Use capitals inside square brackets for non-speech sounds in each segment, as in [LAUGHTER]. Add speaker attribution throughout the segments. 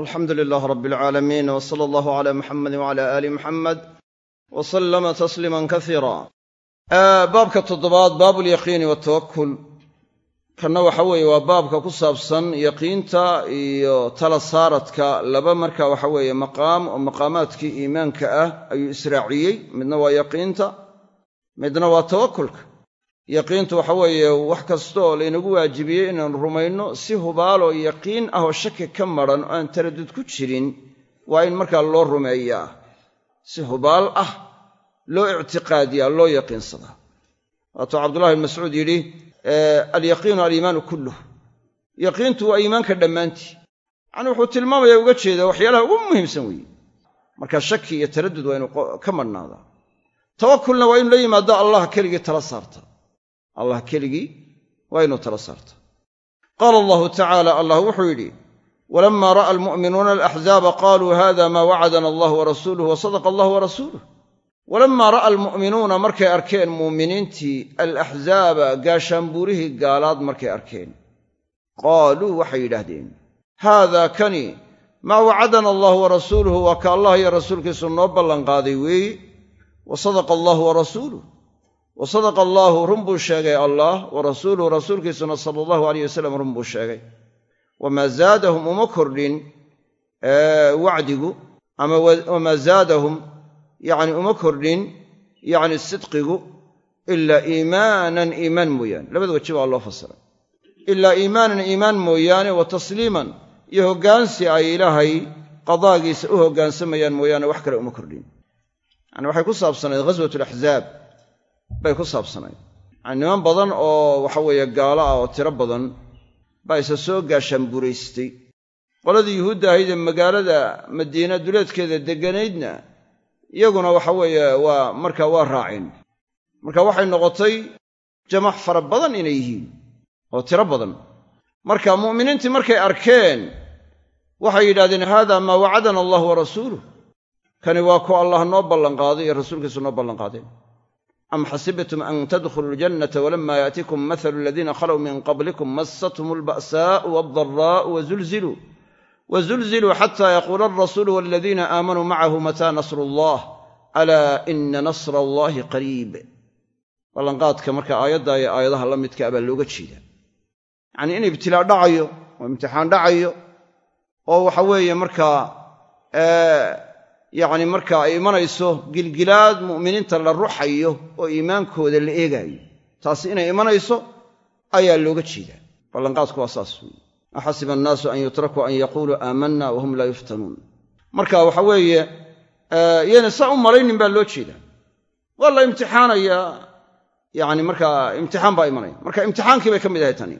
Speaker 1: alxamdu lilaah rab alcaalamiin w sala allahu cala muxamedi wcala aali muxamed w sallama tasliiman kasiira baabka toddobaad baabu lyaqiini watawakul kanna waxa weeye waa baabka ku saabsan yaqiinta iyo tala saaradka. Laba marka waxa weeye maqaam oo maqaamaadkii iimaanka ah ayuu israaciyey. Midna waa yaqiinta midna waa tawakulka yaqiintu waxa weeye wax kasta oo laynagu waajibiyey inaanu rumayno si hubaaloo yaqiin ah oo shaki ka maran oo aan taradud ku jirin waa in markaa loo rumeeyaa. Si hubaal ah loo ictiqaadiyaa loo yaqiinsadaa. Waatuu cabdullahi bn mascuud yidhi alyaqiinu aliimaanu kulluh. Yaqiintu waa iimaanka dhammaantii. Yacni wuxuu tilmaamaya uga jeedaa waxyaalaha ugu muhiimsan weeye. Marka shaki iyo taradud waa inu ka madhnaadaa tawakulna waa inu la yimaado allah keligii tala saarta allah keligii waa inuu tala saarta qaala allahu tacaala allah wuxuu yidhi walamma ra'a almu'minuuna alaxzaaba qaluu hada maa wacadana allah warasuuluh wa sadaqa allah warasuuluh walammaa ra'a almu'minuuna markay arkeen muuminiintii alaxzaaba gaashaanbuurihii gaalaad markay arkeen. Qaaluu waxay yidhaahdeen haada kani maa wacadana allahu warasuuluhu waa ka allah iyo rasuulkiisu noo ballanqaaday weeye wa sadaqa allahu warasuuluh wa sadaqa allaahu run buu sheegay allah wa rasuuluhu rasuulkiisuna sala allahu aleyh wasalam run buu sheegay. Wamaa zaadahum uma kordhin wacdigu ama wamaa zaadahum yacni uma kordhin yacni sidqigu ilaa iimaanan iimaan mooyaane. Labada weji baa loo fasiray. Ilaa iimaanan iimaan mooyaane wa tasliiman iyo hoggaansi ay ilaahay qadaagiisa u hoggaansamayaan mooyaane wax kale uma kordhin. Yani waxay ku saabsanayd ghaswat alaxzaab bay ku saabsanayd. Yani niman badan oo waxa weeye gaalo ah oo tiro badan baa isa soo gaashaanburaystay qoladii yuhuudda ahayd ee magaalada madiina duleedkeeda degganaydna iyaguna waxa weeye waa markaa waa raaceen. Marka waxay noqotay jamac fara badan inay yihiin oo tiro badan. Marka mu'miniintii markay arkeen waxay yidhahdeen haada maa wacadana allah wa rasuuluh kani waa ku allah noo ballanqaaday iyo rasuulkiisu noo ballanqaadeen am xasibtum an tadkhuluu ljannata walama yaatikum mathalu aladiina khalow min qablikum massathum alba'saa'u waaldaraa'u wazulziluu wzulziluu xata yaquula alrasuulu waladiina aamanuu macahu mataa nasru allah alaa ina nasra allahi qariib ballanqaadka marka aayadda iyo aayadaha la midka abaa looga jeedaa yacnii in ibtilaa dhacayo oo imtixaan dhacayo oo waxa weeye markaa yacni marka ay imanayso gilgilaad mu'miniinta la ruxayo oo iimaankooda la eegaayo. Taasi inay imanayso ayaa looga jeedaa. Ballanqaadku waa saas weeye. Axasiba annaasu an yutrakuu an yaquuluu aamanna wahum laa yuftanuun. Marka waxa weeye yayna saa u malaynin baa loo jeedaa. Waa la imtixaanayaa yani markaa imtixaan baa imanaya. Marka imtixaankii bay ka mid ahay tani.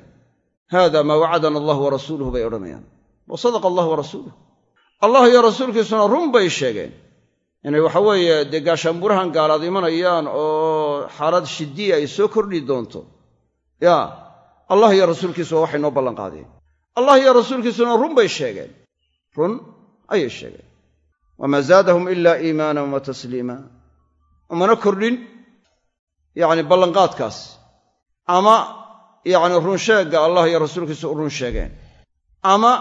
Speaker 1: Haada maa wacadana allah warasuuluhu bay odhanayaan. Wa sadaqa allah warasuuluh allah iyo rasuulkiisuna run bay sheegeen. Inay waxa weeye dee gaashaanburahan gaalaad imanayaan oo xaalad shidiya ay soo kordhi doonto. Ya allah iyo rasuulkiisu waa waxay noo ballanqaadeen allah iyo rasuulkiisuna run bay sheegeen. Run ayay sheegeen. Wamaa zaadahum ilaa iimaanan wa tasliima. Umana kordhin yacni ballanqaadkaas ama yacni runsheegga allah iyo rasuulkiisu u run sheegeen. Ama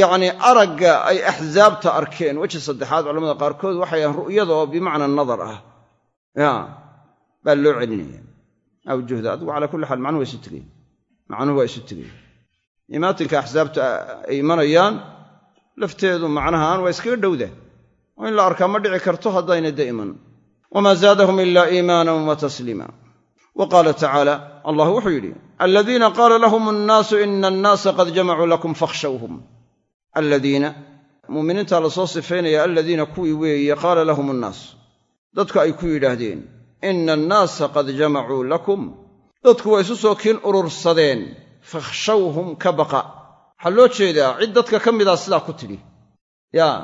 Speaker 1: yacni aragga ay axsaabta arkeen weji saddexaad culamada qaarkood waxay ahaen ru'yada oo bimacna nadar ah. Ya baa loo celinaya. Awjuhda adigu calaa kulli xaal macnuhu waa isu tegey macnuhu waa isu tegey imaatinka axsaabta ay imanayaan lafteedu macnahaan waa iskaga dhowda oo in la arkaa ma dhici karto haddayna da iman wamaa zaadahum ilaa iimaanan wa tasliima tacaala allah wuxuu yidhi aladiina qaala lahum annaasu ina annaasa qad jamacuu lakum fakhshawhum aladiina muuminiintaa la soo sifaynaya aladiina kuwii weeye qaala lahum annaas dadku ay ku yidhaahdeen ina annaasa qad jamacuu lakum. Dadku waa isu soo kiin urursadeen fakhshawhum ka baqa. Waxaa loo jeedaa cid dadka ka midaa sidaa ku tidhi. Yaa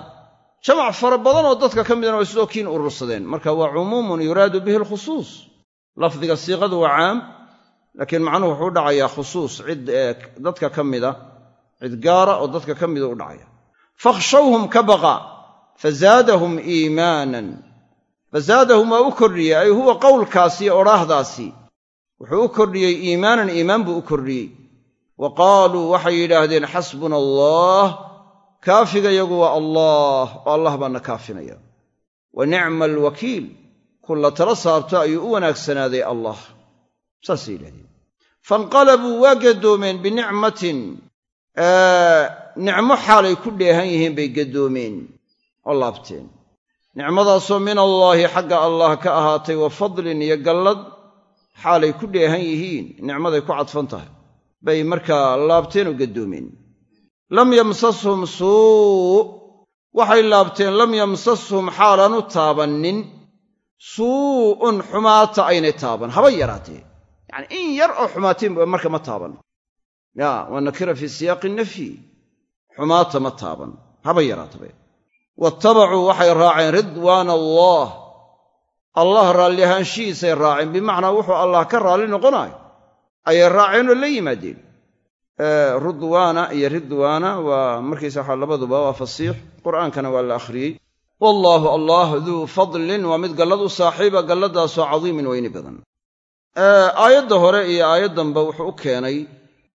Speaker 1: jamac fara badan oo dadka ka midana way sidoo kiin urursadeen. Marka waa cumuumun yuraadu bihi alkhusuus. Lafdiga siiqadu waa caam laakiin macnuhu wuxuu dhacayaa khusuus cid dadka ka mida cid gaara oo dadka ka mida u dhacaya. Fakhshawhum ka baqa fazaadahum iimaanan. Fazaadahum waa u kordhiyey ay huwa qowlkaasi odhaahdaasi wuxuu u kordhiyey iimaanan iimaan buu u kordhiyey. Wa qaaluu waxay yidhaahdeen xasbuna allah kaafiga yagu waa allah oo allah baana kaafinaya. Wa nicma alwakiil kun la tala saarto ayuu u wanaagsanaaday allah. Saasay yidhahdeen fainqalabuu waa gaddoomeen binicmatin nicmo xaalay ku dheehan yihiin bay gaddoomeen. Oo laabteen. Nicmadaasoo min allaahi xagga allah ka ahaatay wa fadlin iyo gallad xaalay ku dheehan yihiin. Nicmaday ku cadfan tahay. Bay markaa laabteen oo gaddoomeen. Lam yamsashum suu. Waxay laabteen lam yamsashum xaalaanu taabannin. Suu'un xumaata aynay taaban. Haba yaraatee. Yacani in yar oo xumaateen marka ma taaban yaa waa nakira fii siyaaqi nafyi xumaata ma taaban. Haba yaraatabe waattabacuu waxay raaceen ridwaana allah. Allah raalli ahaanshihiisay raaceen. Bimacnaa wuxuu allah ka raalli noqonayo ayay raaceenoo la yimaadeen. Rudwaana iyo ridwaana waa markiisa waxaa labaduba waa fasiix. Qur'aankana waa la akhriyey. Wallaahu allah duu fadlin waa mid gallad u saaxiiba galladaasoo cadiimin weyni badan. Aayadda hore iyo aayaddanba wuxuu u keenay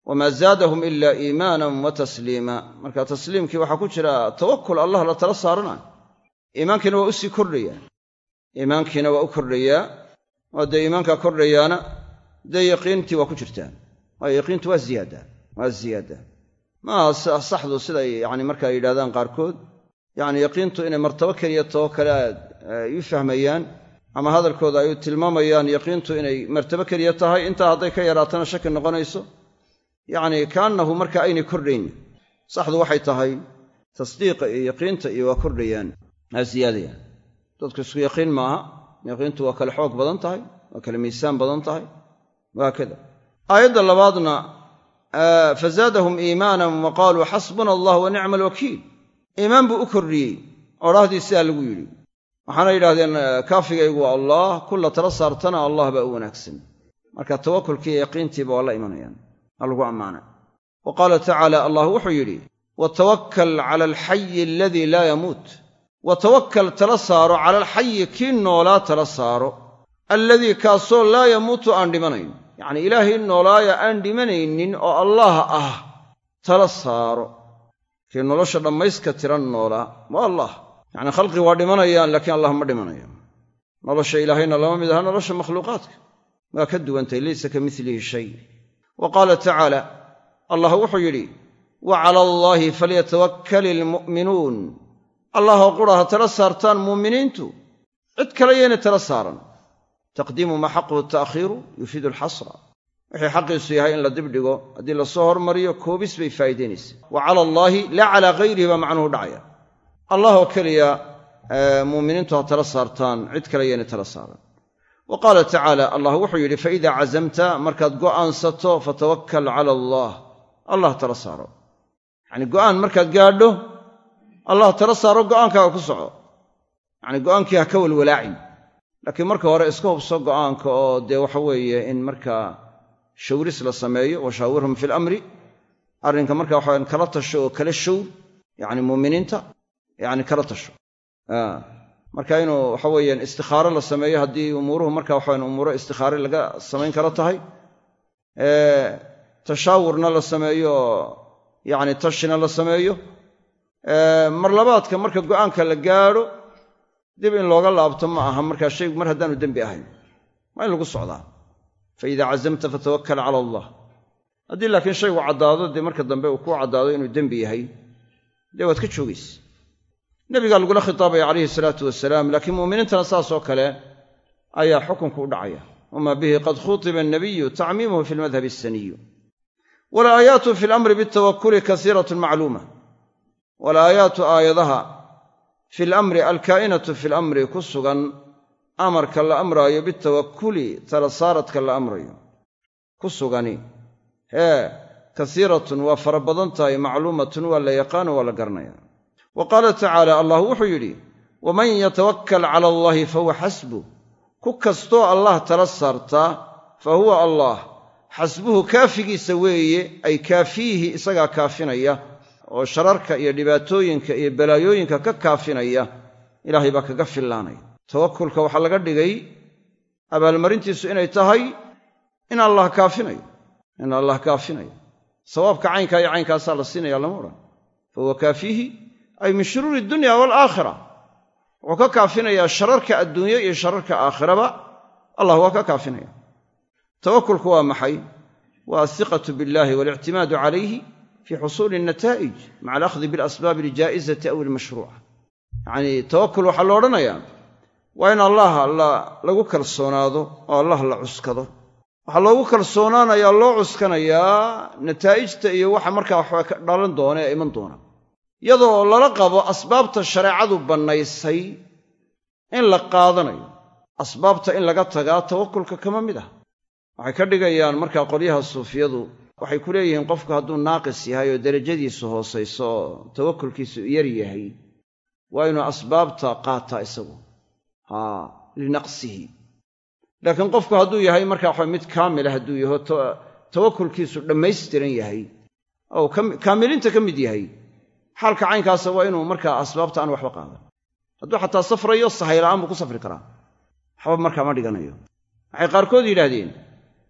Speaker 1: wamaa zaadahum ilaa iimaanan wa tasliima marka tasliimkii waxaa ku jira tawakul allah la tala saaranayo iimaankiina waa u sii kordhayaa iimaankiina waa u kordhayaa oo dee iimaankaa kordhayaana dee yaqiintii waa ku jirtaa waayo yaqiintu waa ziyaada waa ziyaada maaha saxdu siday yacni markaa yidhahdaan qaarkood yacni yaqiintu inay martabo keliya too kale ay u fahmayaan ama hadalkooda ay u tilmaamayaan yaqiintu inay martabo keliya tahay intaa hadday ka yaraatana shaki noqonayso yacni kaannahu marka aynay kordhayn. Saxdu waxay tahay tasdiiqa iyo yaqiinta iyo waa kordhayaan waa ziyaadayaan. Dadku isku yaqiin maaha yaqiintu waa kale xoog badan tahay waa kale miisaan badan tahay. Wahaakada aayadda labaadna fazaadahum iimaanan wa qaaluu xasbuna allah wa nicma alwakiil iimaan buu u kordhiyey odhaahdii sidaa lagu yidhi. Waxaana yidhahdeen kaafigaygu waa allah kulla tala saartana allah baa u wanaagsan. Marka tawakulkiiyo yaqiintiiba waa la imanayaan. aa lagu ammaana wa qaala tacaala allah wuxuu yidhi watawakkal cala alxayi aladii laa yamuut wa tawakkal tala saaro cala alxayi kii noolaa tala saaro. Alladii kaasoo laa yamuutu aan dhimanayn. Yacnii ilaahay noolaaya aan dhimanaynin oo allaah ah tala saaro. Kii nolosha dhammayska tiran noolaa waa allah. Yacnii khalqi waa dhimanayaan laakiin allah ma dhimanayo nolosha ilaahayna lama mid aha nolosha makhluuqaadka. Waa ka duwantay laysa ka milihi shay wa qaala tacaala allah wuxuu yidhi wa cala allaahi falyatawakkali ilmu'minuun allahoo qura ha tala saartaan muuminiintu cid kale yaynay tala saaran. Taqdiimu maa xaquhu ta'khiiru yufiidu alxasra wixii xaqiisu yahay in la dibdhigo haddii la soo hormariyo koobis bay faa'iidaynaysa wa cala allaahi laa calaa hayrihi baa macnuhu dhacaya. Allah oo keliya muuminiintu ha tala saartaan cid kale yaynay tala saaran wa qaala tacaala allah wuxuu yidhi faidaa cazamta markaad go'aansato fatawakkal cala allah. Allah tala saaro. Yacnii go'aan markaad gaadho allah tala saaro go'aankaaga ku soco. Yacnii go'aankii ha ka walwalaacin. Laakiin marka hore iska hubso go'aanka oo dee waxa weeye in markaa shawris la sameeyo wa shaawirhum fi lamri arrinka marka waxawan kala tasho oo kala showr yacni muuminiinta yacni kala tasho marka inuu waxa weeyaan istikhaaro la sameeyo haddii umuuruhu marka waxawan umuuro istikhaare laga samayn karo tahay tashaawurna la sameeyo oo yacni tashina la sameeyo marlabaadka marka go'aanka la gaadho dib in looga laabto ma aha. Markaa shaygu mar haddaanu dembi ahayn waa in lagu socdaa. Fa idaa cazamta fatawakkal cala allah. Haddii laakiin shaygu caddaado dee marka dambe uu kuu caddaado inuu dembi yahay dee waad ka joogaysa nebigaa lagula khitaabaya calayhi salaatu wasalaam laakiin mu'miniintana saasoo kale ayaa xukunku u dhacaya. Wamaa bihi qad khutiba annabiyu tacmiimuhu fi lmadhabi asaniyu walaayaatu fi lamri bitawakuli kasiiratun macluuma walaayaatu aayadaha fi lamri alkaa'inatu fi lamri ku sugan amarka la amraayo bitawakuli tala saaradka la amrayo ku sugani. Hee kasiiratun waa fara badan tahay macluumatun waa la yaqaano waa la garanaya wa qaala tacaala allah wuxuu yidhi waman yatawakkal cala allaahi fahuwa xasbuh ku kastoo allah tala saartaa fa huwa allah. Xasbuhu kaafigiisa weeye ay kaafiihi isagaa kaafinaya oo shararka iyo dhibaatooyinka iyo balaayooyinka ka kaafinaya ilaahay baa kaga fillaanaya. Tawakulka waxaa laga dhigay abaalmarintiisu inay tahay in allah kaafinayo in allah kaafinayo. Sawaabka caynkaa iyo caynkaasaa la siinaya lama odhan fahuwa kaafiihi ay min shuruuri dunya waalaakhira wuxuu ka kaafinayaa shararka adduunye iyo shararka aakhiraba. Allah waa ka kaafinaya tawakulku waa maxay? Waa athiqatu billahi walictimaadu calayhi fii xusuuli nataa'ij maca alakhdi bilasbaabi aljaa'izati aw almashruuca. Yacnii tawakul waxaa lo odhanayaa waa in allah lagu kalsoonaado oo allah la cuskado. Waxaa loogu kalsoonaanayaa loo cuskanayaa nataa'ijta iyo waxa markaa waxba ka dhalan doona ee iman doona iyadoo lala qabo asbaabta shareecadu bannaysay in la qaadanayo. Asbaabta in laga tagaa tawakulka kama mid ah. Waxay ka dhigayaan markaa qolyaha suufiyadu waxay ku leeyihiin qofku hadduu naaqis yahay oo derajadiisu hoosayso oo tawakulkiisu yar yahay waa inuu asbaabta qaataa isagu. Haa linaqsihi. Laakiin qofku hadduu yahay markaa waxa mid kaamila hadduu yaho tawakulkiisu dhammaystiran yahay oo kaamiliinta ka mid yahay xaalka caynkaasa waa inuu markaa asbaabta aan waxba qaadan hadduu xataa safrayo sahayla'aan buu ku safri karaa. Waxba markaa ma dhiganayo. Waxay qaarkood yidhaahdeen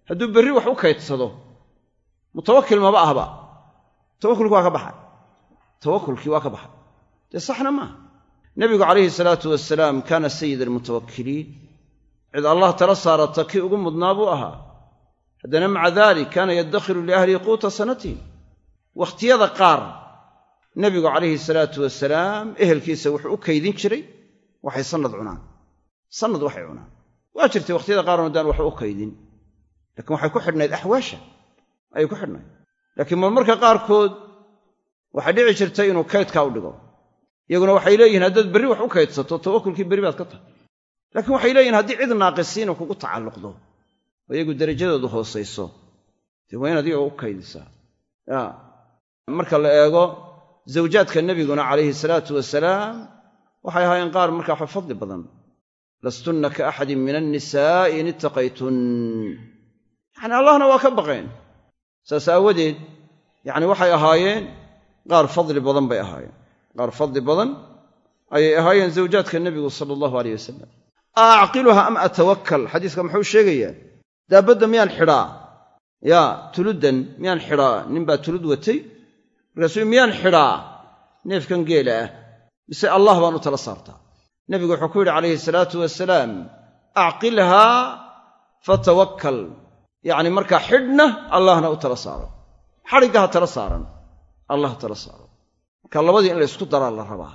Speaker 1: hadduu berri wax u kaydsado mutawakil maba ahba. Tawakulki waa ka baxay. Tawakulkii waa ka baxay. Dee saxna maaha nebigu calayhi salaatu wasalaam kaana sayid almutawakkiliin cid allah tala saarata kii ugu mudnaa buu ahaa. Haddana maca dalik kaana yaddakhiru liahlihi quuta sanatihim wakhtiyada qaar nebigu calayhi salaatu wasalaam ehelkiisa wuxuu u kaydin jiray waxay sannad cunaan. Sannad waxay cunaan. Waa jirtay wakhtiyada qaarn haddaan waxba u kaydin. Laakiin waxay ku xidhnayd axwaasha ayay ku xidhnayd. Laakiin marmarka qaarkood waxay dhici jirtay inuu kaydkaa u dhigo. Iyaguna waxay leeyihiin haddaad berri wax u kaydsato tawakulkii berri baad ka tahay. Laakiin waxay leeyihiin haddii cid naaqisiina kugu tacalluqdo oo iyagu derajadoodu hoosayso dee waa inaad iyaga u kaydisaa marka la eego zawjaadka nebiguna calayhi salaatu wasalaam waxay ahaayeen qaar markaa wax fadli badan. Lastunna ka axadin min annisaa'i in ittaqaytun. Yacni allahna waa ka baqeen. Saas aawadeed yacni waxay ahaayeen qaar fadli badan bay ahaayeen. Qaar fadli badan ayay ahaayeen zawjaadka nebigu sala allahu aleyh wasalam a acqiluha am atawakkal? Xadiiska muxuu sheegayaa daabadda miyaan xidhaa? Yaa tuluddan miyaan xidhaa? Ninbaa tulud watay markaasuu miyaan xidhaa? Neefkan geela ah. Mise allah baan u tala saartaa. Nebigu wuxuu ku yidhi calayhi salaatu wasalaam acqilhaa fatawakkal. Yacni markaa xidhna allahna u tala saaro. Xadhigga ha tala saaran allah tala saaro. Marka labadii in laysku daraa la rabaa.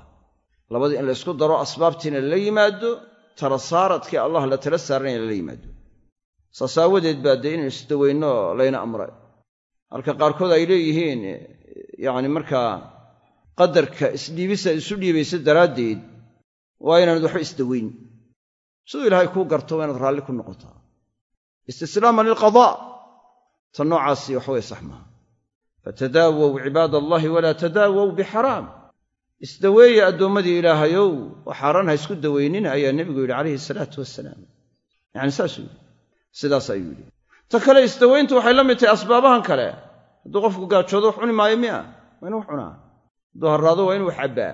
Speaker 1: Labadii in laysku daro asbaabtiina lala yimaado tala saaradkii allah la tala saaranaya lala yimaado. Saas aawadeed baa dee inaynu isdaweynno layna amray. Halka qaarkood ay leeyihiin yacni markaa qadarka isdhiibisa isu dhiibaysa daraaddeed waa inaanad waxba isdaweyn. Siduu ilaahay kuu garto waa inaad raalli ku noqotaa. Istislaaman lilqadaa ta noocaasi waxaweye sax maaha. Fatadaawow cibaad allaahi walaa tadaawow bixaraam. Isdaweeya addoommadii ilaahayow oo xaaraan ha isku daweynin ayaa nebigu yidhi calayhi salaatu wasalaam yacni saasuu yidhi. Sidaas ayuu yidhi. Ta kale isdaweyntu waxay la mid tahay asbaabahan kale hadduu qofku gaajoodo wax cuni maayo miya? Waa inu wax cunaa. Hadduu harraado waa inu wax cabbaa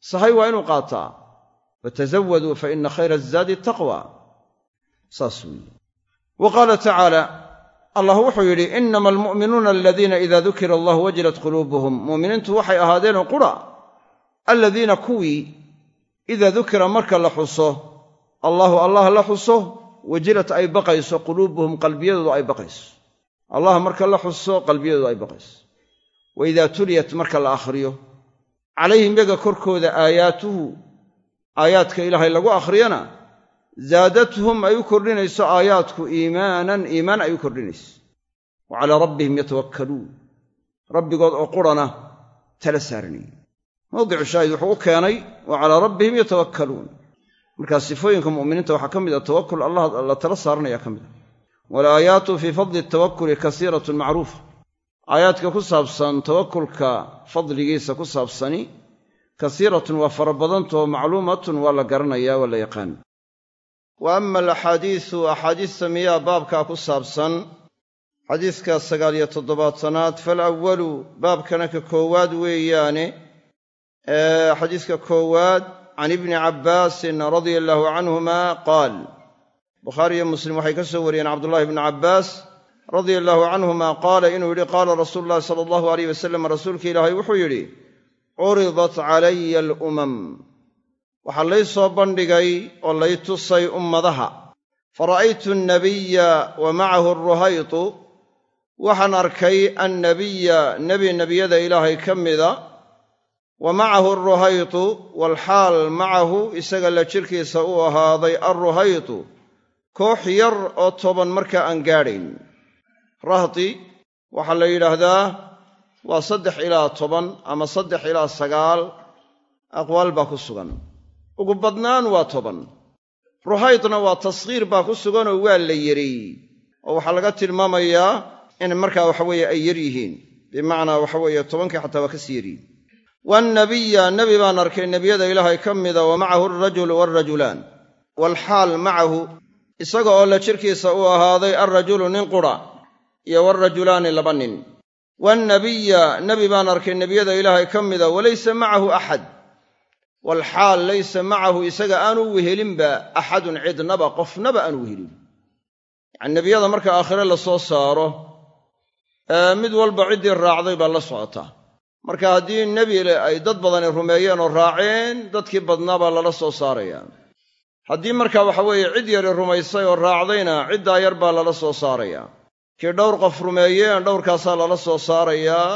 Speaker 1: sahay waa inuu qaataa. Fatazawaduu fa ina khayra azaadi taqwa. Saas weeye. Wa qaala tacaala allah wuxuu yidhi inama almu'minuuna aladiina ida dukira allahu wajilat quluubuhum. Mu'miniintu waxay ahaadeenoo qura. Aladiina kuwii idaa dukira marka la xuso allahu allah la xuso wajilat ay baqayso quluubuhum qalbiyadoodu ay baqayso allah marka la xuso qalbiyadoodu ay baqayso wa idaa tuliyat marka la akhriyo. Calayhim yaga korkooda aayaatuhu aayaadka ilaahay lagu akhriyana zaadathum ay u kordhinayso aayaadku iimaanan iimaan ay u kordhinayso. Wa calaa rabbihim yatawakkaluun. Rabbigood oo qurana tala saaranayey mawdicu shaahid wuxuu u keenay wa calaa rabbihim yatawakkaluun. Markaa sifooyinka mu'miniinta waxaa ka mid a tawakkul allah la tala saaranaya ka mid a walaayaatu fii fadli tawakkuli kasiiratun macruufa aayaadka ku saabsan tawakkulka fadligiisa ku saabsani kasiiratun waa fara badantao macluumatun waa la garanayaa waa la yaqaan. Wa ama alaxaadiisu axaadiista miyaa baabkaa ku saabsan xadiiska sagaaliyo toddobaatanaad falawwalu baabkana ka koowaad weeyaane xadiiska koowaad can ibni cabbaasin radia allaahu canhuma qaal bukhaari iyo muslim waxay ka soo wariyeen cabdullahi bni cabbaas radia allaahu canhuma qaala inuu yidhi qaala rasuulu llahi sala allahu aleyh wasalam rasuulka ilaahay wuxuu yidhi curidat calaya alumam waxaa lay soo bandhigay oo lay tusay ummadaha fara'aytu annabiya wa macahu aruhaytu waxaan arkay annabiya nebi nebiyada ilaahay ka mida wa macahu aruhaytu walxaal macahu isaga la jirkiisa uu ahaaday alruhaytu koox yar oo toban markaa aan gaadhayn. Rahdi waxaa la yidhaahdaa waa saddex ilaa toban ama saddex ilaa sagaal aqwaal baa ku sugan. Ugu badnaan waa toban. Ruhaydna waa taskhiir baa ku suganoo waa la yeray oo waxaa laga tilmaamayaa in markaa waxaweeye ay yar yihiin. Bimacnaa waxaweeye tobankii xataa waa ka sii yaryihin waannabiya nebi baan arkay nebiyada ilaahay ka mida wa macahu alrajulu waalrajulaan waalxaal macahu isaga oo la jirkiisa uu ahaaday alrajulu nin qura iyo waalrajulaani laba nin. Waannabiya nebi baan arkay nebiyada ilaahay ka mida walaysa macahu axad. Walxaal laysa macahu isaga aanu wehelinba axadun cidnaba qofnaba aanu wehelin. Yacani nebiyada marka aakhire la soo saaro mid walba ciddii raacday baa la socotaa marka haddii nebi ay dad badani rumeeyeen oo raaceen dadkii badnaa baa lala soo saarayaa haddii marka waxa weeye cid yari rumaysay oo raacdayna ciddaa yar baa lala soo saarayaa kii dhowr qof rumeeyeen dhowrkaasaa lala soo saarayaa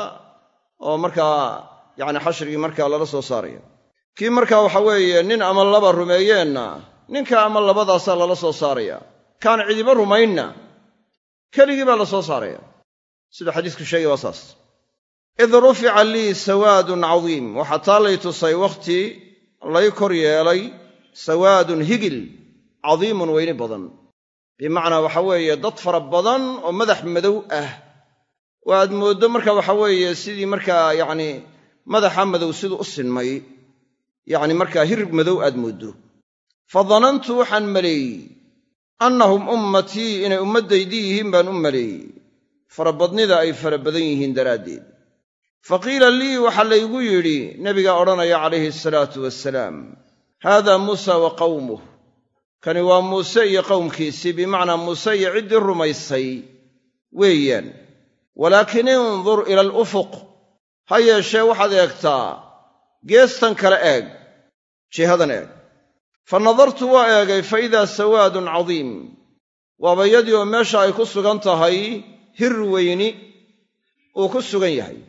Speaker 1: oo markaa yacni xashrigii markaa lala soo saaraya. Kii markaa waxa weeye nin ama laba rumeeyeenna ninka ama labadaasaa lala soo saaraya. Kaan cidiba rumaynna. Keligii baa la soo saaraya. Sida xadiisku sheegay waa saas. Id rufica lii sawaadun cadiim waxaa taa lay tusay wakhti lay kor yeelay sawaadun higil cadiimun weyni badan. Bimacnaa waxa weeye dad fara badan oo madax madow ah. Oo aad mooddo marka waxa weeye sidii markaa yacni madaxa madow siduu u sinmay. Yacni markaa hirib madow aad mooddo. Fa danantu waxaan maleeyey annahum ummatii inay ummaddaydii yihiin baan u maleeyey farabadnida ay fara badan yihiin daraaddeed. Fa qiila lii waxaa laygu yidhi nebigaa odhanaya calayhi asalaatu wasalaam haada muusa wa qawmuh kani waa muuse iyo qowmkiisii bimacnaa muuse iyo ciddii rumaysay weeyaan. Walaakin indur ila alufuq. Ha yeeshee waxaad eegtaa geestan kale eeg jihadan eeg. Fa nadartu waa eegay fa idaa sawaadun cadiim. Waabayadii oo meesha ay ku sugan tahay hir weyni uu ku sugan yahay.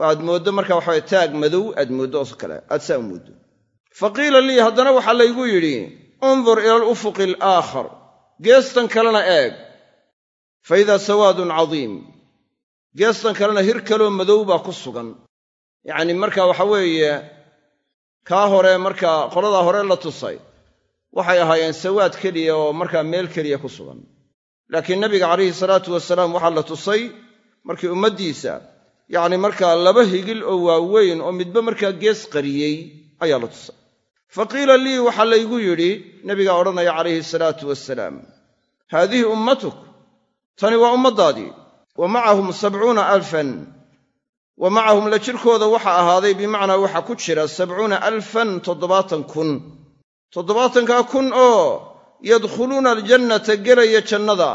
Speaker 1: Aad mooddo marka waxaway taag madow aad mooddo oo kale aad saa u mooddo fa qiila lii haddana waxaa laygu yidhi undur ila alufuqi alaakhar geestan kalena eeg fa idaa sawaadun cadiim. Geestan kalena hir kaloo madow baa ku sugan. Yacni marka waxa weeye kaa hore markaa qoladaa hore la tusay waxay ahaayeen sawaad keliya oo markaa meel keliya ku sugan. Laakiin nabiga calayhi salaatu wasalaam waxaa la tusay markii ummaddiisa yacni markaa laba higil oo waaweyn oo midba markaa gees qariyey ayaa la tusay fa qiila lii waxaa laygu yidhi nebigaa odhanaya calayhi salaatu wasalaam haadihi ummatuk tani waa ummaddaadii wa macahum sabcuuna alfan wa macahum la jirkooda waxa ahaaday bimacnaa waxa ku jira sabcuuna alfan toddobaatan kun. Toddobaatankaa kun oo yadkhuluuna aljannata gelaya jannada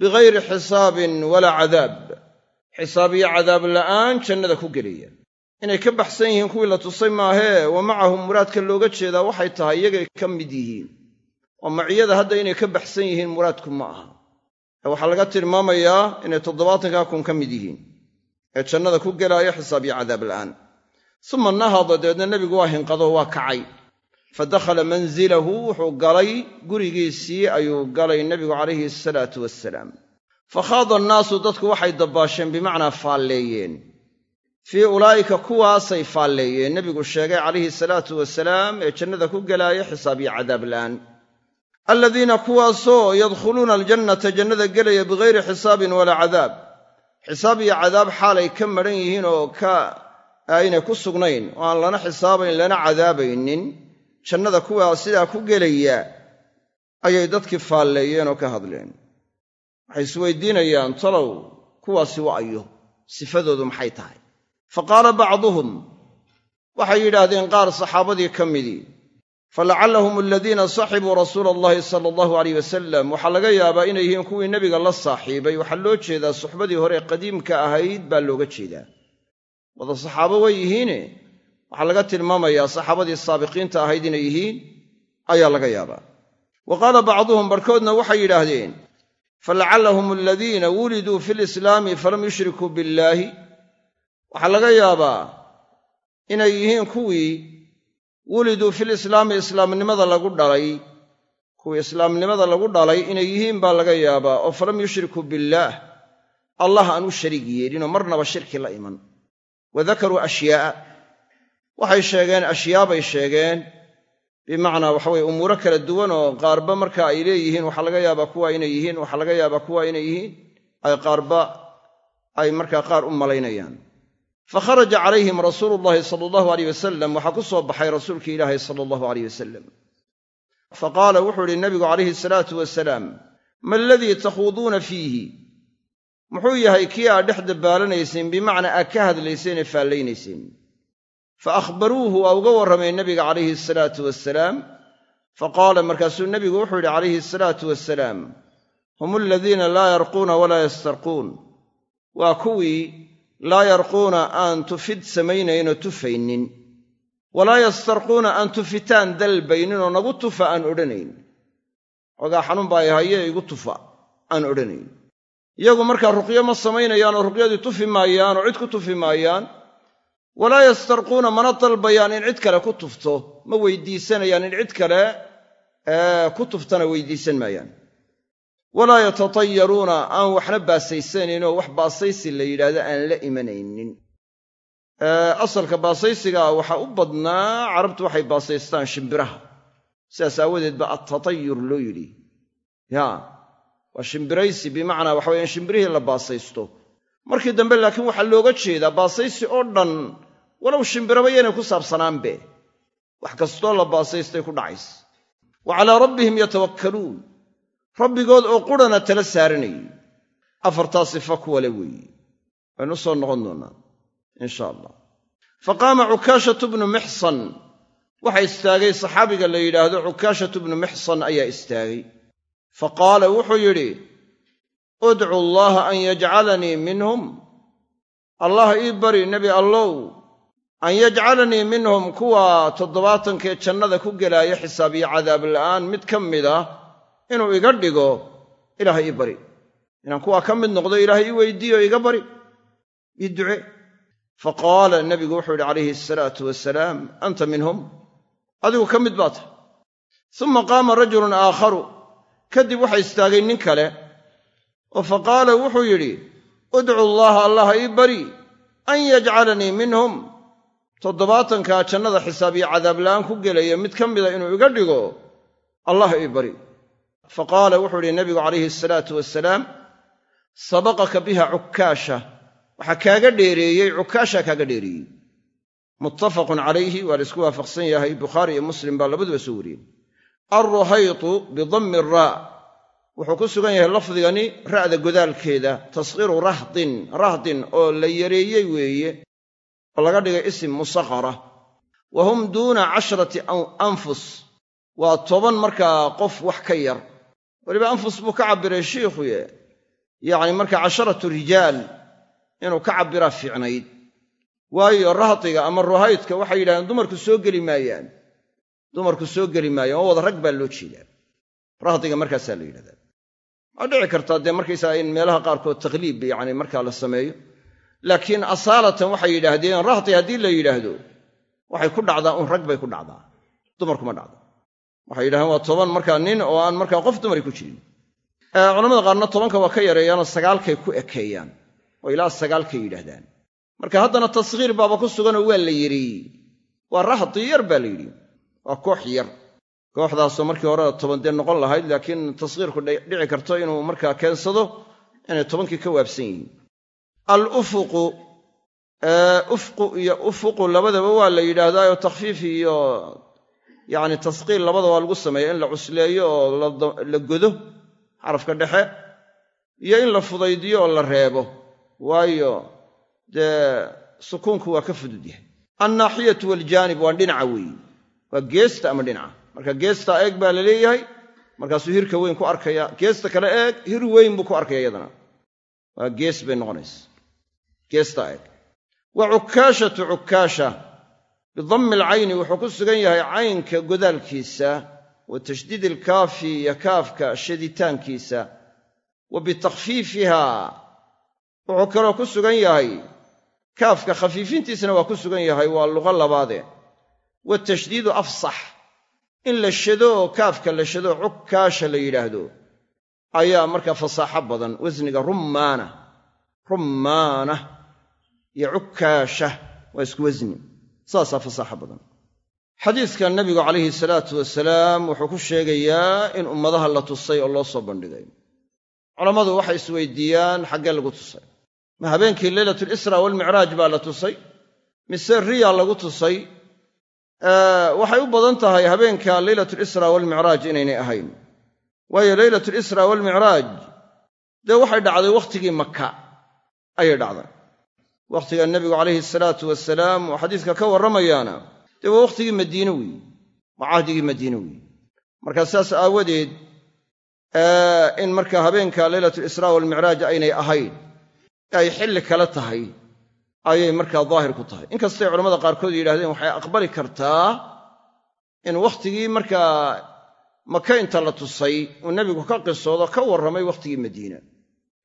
Speaker 1: bigayri xisaabin walaa cadaab. Xisaab iyo cadaab la'aan jannada ku gelaya inay ka baxsan yihiin kuwii la tusay maahee wa macahum muraadka looga jeedaa waxay tahay iyagay ka mid yihiin. Oo maciyada hadda inay ka baxsan yihiin muraadku ma aha. Ee waxaa laga tilmaamayaa inay toddobaatankaa kun ka mid yihiin. Ee jannada ku gelaayo xisaab iyo cadaab la'aan. Suma nahada dabeedna nebigu waa hinqado waa kacay. Fa dakhala manzilahu wuxuu galay gurigiisii ayuu galay nebigu calayhi asalaatu wassalaam. Fa khaada annaasu dadku waxay dabbaasheen bimacnaa faalleeyeen fii ulaa'ika kuwaasay faalleeyeen. Nebigu sheegay calayhi salaatu wasalaam ee jannada ku gelaaya xisaab iyo cadaab la'aan. Aladiina kuwaasoo yadkhuluuna aljannata jannada gelaya bigayri xisaabin walaa cadaab. Xisaab iyo cadaab xaalay ka madhan yihiin oo ka aynay ku sugnayn. Oo aan lana xisaabayn lana cadaabaynin. Jannada kuwaa sidaa ku gelaya ayay dadkii faalleeyeen oo ka hadleen. Waxay isweydiinayaan talow kuwaasi waa ayo. Sifadoodu maxay tahay fa qaala bacduhum waxay yidhaahdeen qaar saxaabadii ka midii falacallahum aladiina saxibuu rasuula allahi sala allahu alayh wasalam waxaa laga yaabaa inay yihiin kuwii nebiga la saaxiibay. Waxaa loo jeedaa suxbadii hore qadiimka ahayd baa looga jeedaa. Wada saxaabo way yihiine? Waxaa laga tilmaamayaa saxaabadii saabiqiinta ahayd inay yihiin ayaa laga yaabaa. Wa qaala bacduhum barhkoodna waxay yidhaahdeen falacallahum aladiina wuliduu fi lislaami falam yushrikuu billaahi waxaa laga yaabaa inay yihiin kuwii wuliduu filislaami islaamnimada lagu dhalay. Kuwii islaamnimada lagu dhalay inay yihiin baa laga yaabaa oo falam yushrikuu billaah allah aan u shariig yeelinoo marnaba shirki la iman. Wa dakaruu ashyaa'a waxay sheegeen ashyaa bay sheegeen. Bimacnaa waxaweye umuuro kala duwan oo qaarba marka ay leeyihiin waxaa laga yaabaa kuwa inay yihiin waxaa laga yaabaa kuwa inay yihiin ay qaarba ay markaa qaar u malaynayaan fa kharaja calayhim rasuulu llahi sala allahu aleyh wasalam waxaa ku soo baxay rasuulkii ilaahi sala allahu aleyh wasalam fa qaala wuxuu ihi nabigu calayhi salaatu wasalaam ma aladii takhuuduuna fiihi muxuu yahay kii aad dhex dabbaalanayseen bimacnaa aad ka hadlayseen ee faallaynayseen fa akhbaruuhu waa uga warramay nebiga calayhi asalaatu wasalaam fa qaala markaasuu nebigu wuxuu yidhi calayhi asalaatu wasalaam hum aladiina laa yarquuna walaa yastarquun waa kuwii laa yarquuna aan tufid samaynaynoo tufaynin walaa yastarquuna aan tufitaan dalbayninoo nagu tufa aan odhanayn. Xogaa xanuun baa haye igu tufa aan odhanayn. Iyagu markaa ruqyo ma samaynayaanoo ruqyadii tufi maayaan oo cid ku tufi maayaan walaa yastarquuna mana dalbayaan in cid kale ku tufto ma weydiisanayaan in cid kale ku tuftana weydiisan maayaan walaa yatatayaruuna aan waxna baasaysanaynoo wax baasaysi la yidhaahdo aan la imanaynin. Asalka baasaysigaa waxaa u badnaa carabtu waxay baasaystaan shimbiraha. Sidaas aawadeed ba attatayur loo yidhi. Ya waa shimbiraysi bimacnaa waxa weye in shimbirihii la baasaysto. Markii dambe laakiin waxaa looga jeedaa baasaysi oo dhan walow shimbiraba yaynay ku saabsanaanbe wax kastoo la baasaystay ku dhacays wa calaa rabbihim yatawakkaluun rabbigood oo qurana tala saaranayay. Afartaa sifa kuwale weeye waynu u soo noqon doonnaa insha allah fa qaama cukaashatu bnu mixsan. Waxa istaagay saxaabiga la yidhaahdo cukaashatu bnu mixsan ayaa istaagay. Fa qaala wuxuu yidhi udcu allaha an yajcalanii minhum. Allah ii bari nebi allow an yajcalanii minhum kuwa toddobaatankee jannada ku gelaaya xisaab iyo cadaab la'aan mid ka mid ah inuu iga dhigo ilaahay ii bari. Inaan kuwaa ka mid noqdo ilaahay ii weydiiyo iga bari. Ii duce. Fa qaala nebigu wuxuu yidhi calayhi asalaatu wasalaam anta minhum? Adigu ka mid baa tahay. Suma qaama rajulun aakharu. Kadib waxa istaagay nin kale oo fa qaala wuxuu yidhi udcu allaha allaha ii bari. An yajcalanii minhum? Toddobaatankaa jannada xisaab iyo cadaab la'aan ku gelaya mid ka mida inuu iga dhigo allah ii bari fa qaala wuxuu yidhi nabigu calayhi asalaatu wasalaam sabaqaka biha cukkaasha waxaa kaaga dheereeyey cukkaashaa kaaga dheereeyey. Muttafaqun calayhi waa la isku waafaqsan yahay bukhaari iyo muslim baa labaduba soo wariyey alruhaytu bidammi raa wuxuu ku sugan yahay lafdigani ra'da godaalkeeda tasqiiru rahdin rahdin oo la yareeyey weeye oo laga dhigay isim musaqara wa hum duuna casharati anfus waa toban markaa qof wax ka yar weliba anfus buu ka cabbiray shiikhuye yacni marka casharatu rijaal inuu ka cabbiraa fiicnayd. Waayo rahdiga ama ruhaydka waxay yidhahdeen dumarku soo geli maayaan. Dumarku soo geli maayaan oo wada rag baa loo jeedaa rahdiga markaasaa la yidhahdaa waa dhici kartaa dee markaysaga in meelaha qaarkood takhliib yacni markaa la sameeyo. Laakiin asaalatan waxay yidhaahdeen rahdi haddii la yidhaahdo waxay ku dhacdaa un rag bay ku dhacdaa. Dumarkuma dhacdo waxay yidhahdeen waa toban markaa nin oo aan markaa qof dumari ku jirin. Culamada qaarna tobanka waa ka yareeyaanoo sagaalkay ku ekeeyaan oo ilaa sagaalkay yidhaahdaan. Marka haddana tashiir baaba ku suganoo waa la yidhi waa rahdi yar baa la yidhi. Waa koox yar. Kooxdaasoo markii hore toban dee noqon lahayd laakiin tashiirku dhici karto inuu markaa keensado inay tobankii ka waabsan yihiin. Alufuqu ufqu iyo ufuqu labadaba waa la yidhaahdaayoo takhfiif iyo yacni tasqiil labada waa lagu sameeya in la cusleeyo oo la godo xarafka dhexe iyo in la fudaydiyo oo la reebo. Waayo dee sukuunku waa ka fudud yahay. Annaaxiyatu waljaanib waa dhinaca weeye waa geesta ama dhinaca? Marka geesta eeg baa la leeyahay markaasuu hirka weyn ku arkaya. Geesta kale eeg hir weyn buu ku arkaya iyadana. Waa gees bay noqonaysa. Geesta eeg. Wa cukkaashatu cukkaasha bidammi alcayni wuxuu ku sugan yahay caynka godaalkiisa wa tashdiidi alkaafi iyo kaafka shaditaankiisa wa bitakfiifiha wuxuu kaloo ku sugan yahay kaafka khafiifintiisana waa ku sugan yahay waa luqo labaade watashdiidu afsax in la shado kaafka la shado cukkaasha la yidhaahdo ayaa markaa fasaaxo badan wasniga rummaana rummaana iyo cukkaasha waa isku wasni saasaa fasaaxo badan. Xadiidkan nebigu calayhi salaatu wasalaam wuxuu ku sheegayaa in ummadaha la tusay oo loo soo bandhigay culammadu waxay isweydiiyaan xaggee lagu tusay. Ma habeenkii leylatulisra walmicraaj baa la tusay? Mise riya lagu tusay? Waxay u badan tahay habeenka leylatulisra walmicraaj inaynay ahayn. Waayo leylatulisra walmicraaj dee waxay dhacday wakhtigii maka ayay dhacday wakhtiga nebigu calayhi salaatu wasalaam oo xadiiska ka warramayaana dee waa wakhtigii madiine weeye waa cahdigii madiine weeye markaa saas aawadeed in marka habeenka leylatulisra walmicraaj aynay ahayn ee ay xilli kale tahay ayay markaa daahir ku tahay. Inkastay culamada qaarkood yidhahdeen waxay aqbali kartaa in wakhtigii markaa maka inta la tusay uu nebigu ka qisoodo ka warramay wakhtigii madiina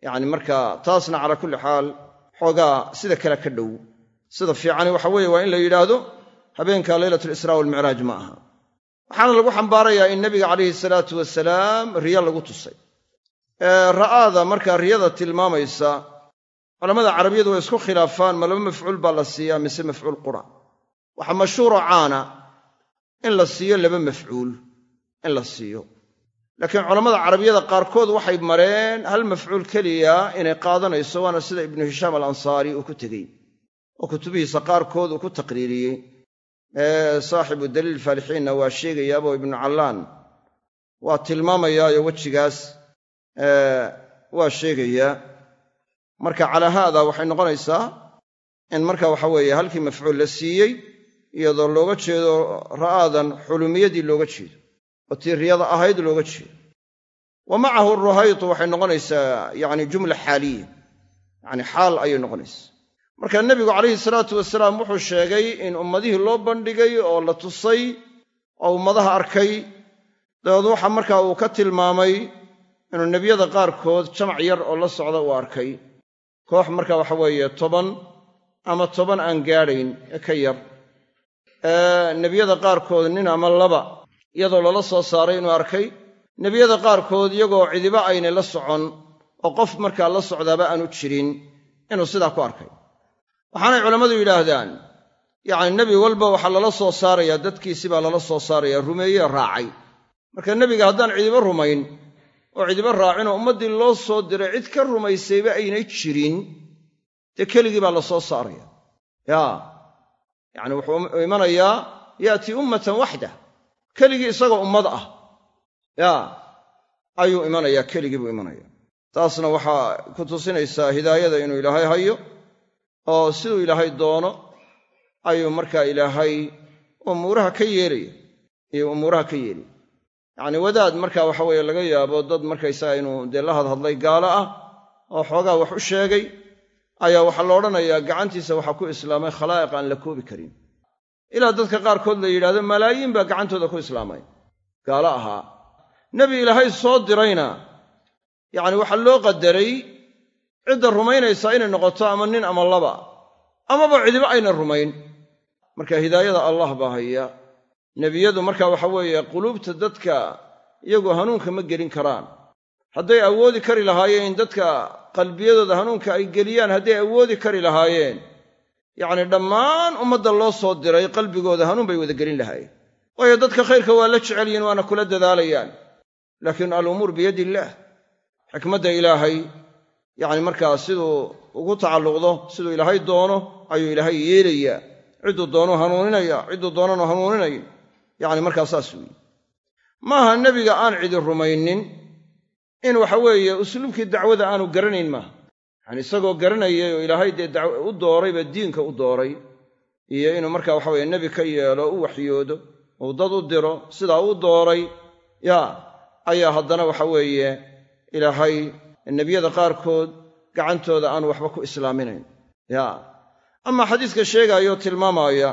Speaker 1: yacni markaa taasna calaa kulli xaal xoogaa sida kale ka dhow. Sida fiicani waxa weeye waa in la yidhaahdo habeenka leylatulisraa walmicraaj ma aha. Waxaana lagu xambaarayaa in nebiga calayhi salaatu wasalaam riyo lagu tusay. Ra'aada markaa riyada tilmaamaysa culamada carabiyadu way isku khilaafaan ma laba mafcuul baa la siiyaa mise mafcuul qura. Waxaa mashhuuroo caana in la siiyo laba mafcuul in la siiyo laakiin culammada carabiyada qaarkood waxay mareen hal mafcuul keliya inay qaadanayso waana sida ibnu hishaam alansaari uu ku tegey oo kutubihiisa qaarkood uu ku taqriiriyey. Saaxibu daliil faalixiinna waa sheegayaabo ibnu callaan waa tilmaamayaayo wejigaas waa sheegayaa marka calaa haada waxay noqonaysaa in marka waxa weeye halkii mafcuul la siiyey iyadoo looga jeedo ra'aadan xulumiyadii looga jeedo oo tii riyada ahayd looga jeedo. Wa macahu ruhaytu waxay noqonaysaa yacni jumla xaaliya yacni xaal ayay noqonaysaa. Marka nebigu calayhi salaatu wasalaam wuxuu sheegay in ummadihii loo bandhigay oo la tusay oo ummadaha arkay. Dabeed waxa markaa uu ka tilmaamay inuu nebiyada qaarkood jamac yar oo la socda uu arkay. Koox marka waxa weeye toban ama toban aan gaadhayn ka yar. Nebiyada qaarkood nin ama laba iyadoo lala soo saaray inuu arkay nebiyada qaarkood iyagoo cidiba aynay la socon oo qof markaa la socdaaba aanu jirin inuu sidaa ku arkay. Waxaanay culammadu yidhaahdaan yacni nebi walba waxaa lala soo saarayaa dadkiisi baa lala soo saarayaa rumeeyee raacay. Marka nebiga haddaan cidiba rumayn oo cidiba raacinoo ummaddii loo soo diray cid ka rumaysayba aynay jirin dee keligii baa la soo saaraya. Yaa yacni wuxuu imanayaa ya'tii ummatan waxda keligii isagoo ummad ah. Yaa ayuu imanayaa keligii buu imanaya taasna waxaa ku tusinaysaa hidaayada inuu ilaahay hayo oo siduu ilaahay doono ayuu markaa ilaahay umuuraha ka yeelaya iyo umuuraha ka yeelaya yacnii wadaad marka waxa weeye laga yaabo dad markaysaga inuu dee la hadhadlay gaalo ah oo xoogaa wax u sheegay ayaa waxaa la odhanayaa gacantiisa waxaa ku islaamay khalaa'iq aan la koobi karin ilaa dadka qaarkood la yidhahdo malaayiin baa gacantooda ku islaamay. Gaalo ahaa. Nebi ilaahay soo dirayna. Yacni waxaa loo qadaray cidda rumaynaysaa inay noqoto ama nin ama laba. Amaba cidiba ayna rumayn. Marka hidaayada allah baa haya. Nebiyadu marka waxa weeye quluubta dadka iyagu hanuunka ma gelin karaan. Hadday awoodi kari lahaayeen dadka qalbiyadooda hanuunka ay geliyaan hadday awoodi kari lahaayeen yacni dhammaan ummadda loo soo diray qalbigooda hanuun bay wada gelin lahaayeen. Waayo dadka khayrka waa la jecel yihiin waana kula dadaalayaan. Laakiin alumuur biyadi illaah xikmadda ilaahay yacni markaa siduu ugu tacalluqdo siduu ilaahay doono ayuu ilaahay yeelayaa. Cidduu doonuu hanuuninaya cidduu doonanu hanuuninayn yacni markaa saas weeye. Maaha nebiga aan cidi rumaynin in waxa weeye usluubkii dacwada aanu garanayn maaha yacani isagoo garanayay oo ilaahay dee u doorayba diinka u dooray iyo inuu marka waxa weye nebi ka yeelo u waxyoodo uu dad u diro sidaa u dooray yaa ayaa haddana waxa weeye ilaahay nebiyada qaarkood gacantooda aan waxba ku islaaminayn yaa. Amaa xadiiska sheegaayoo tilmaamaaya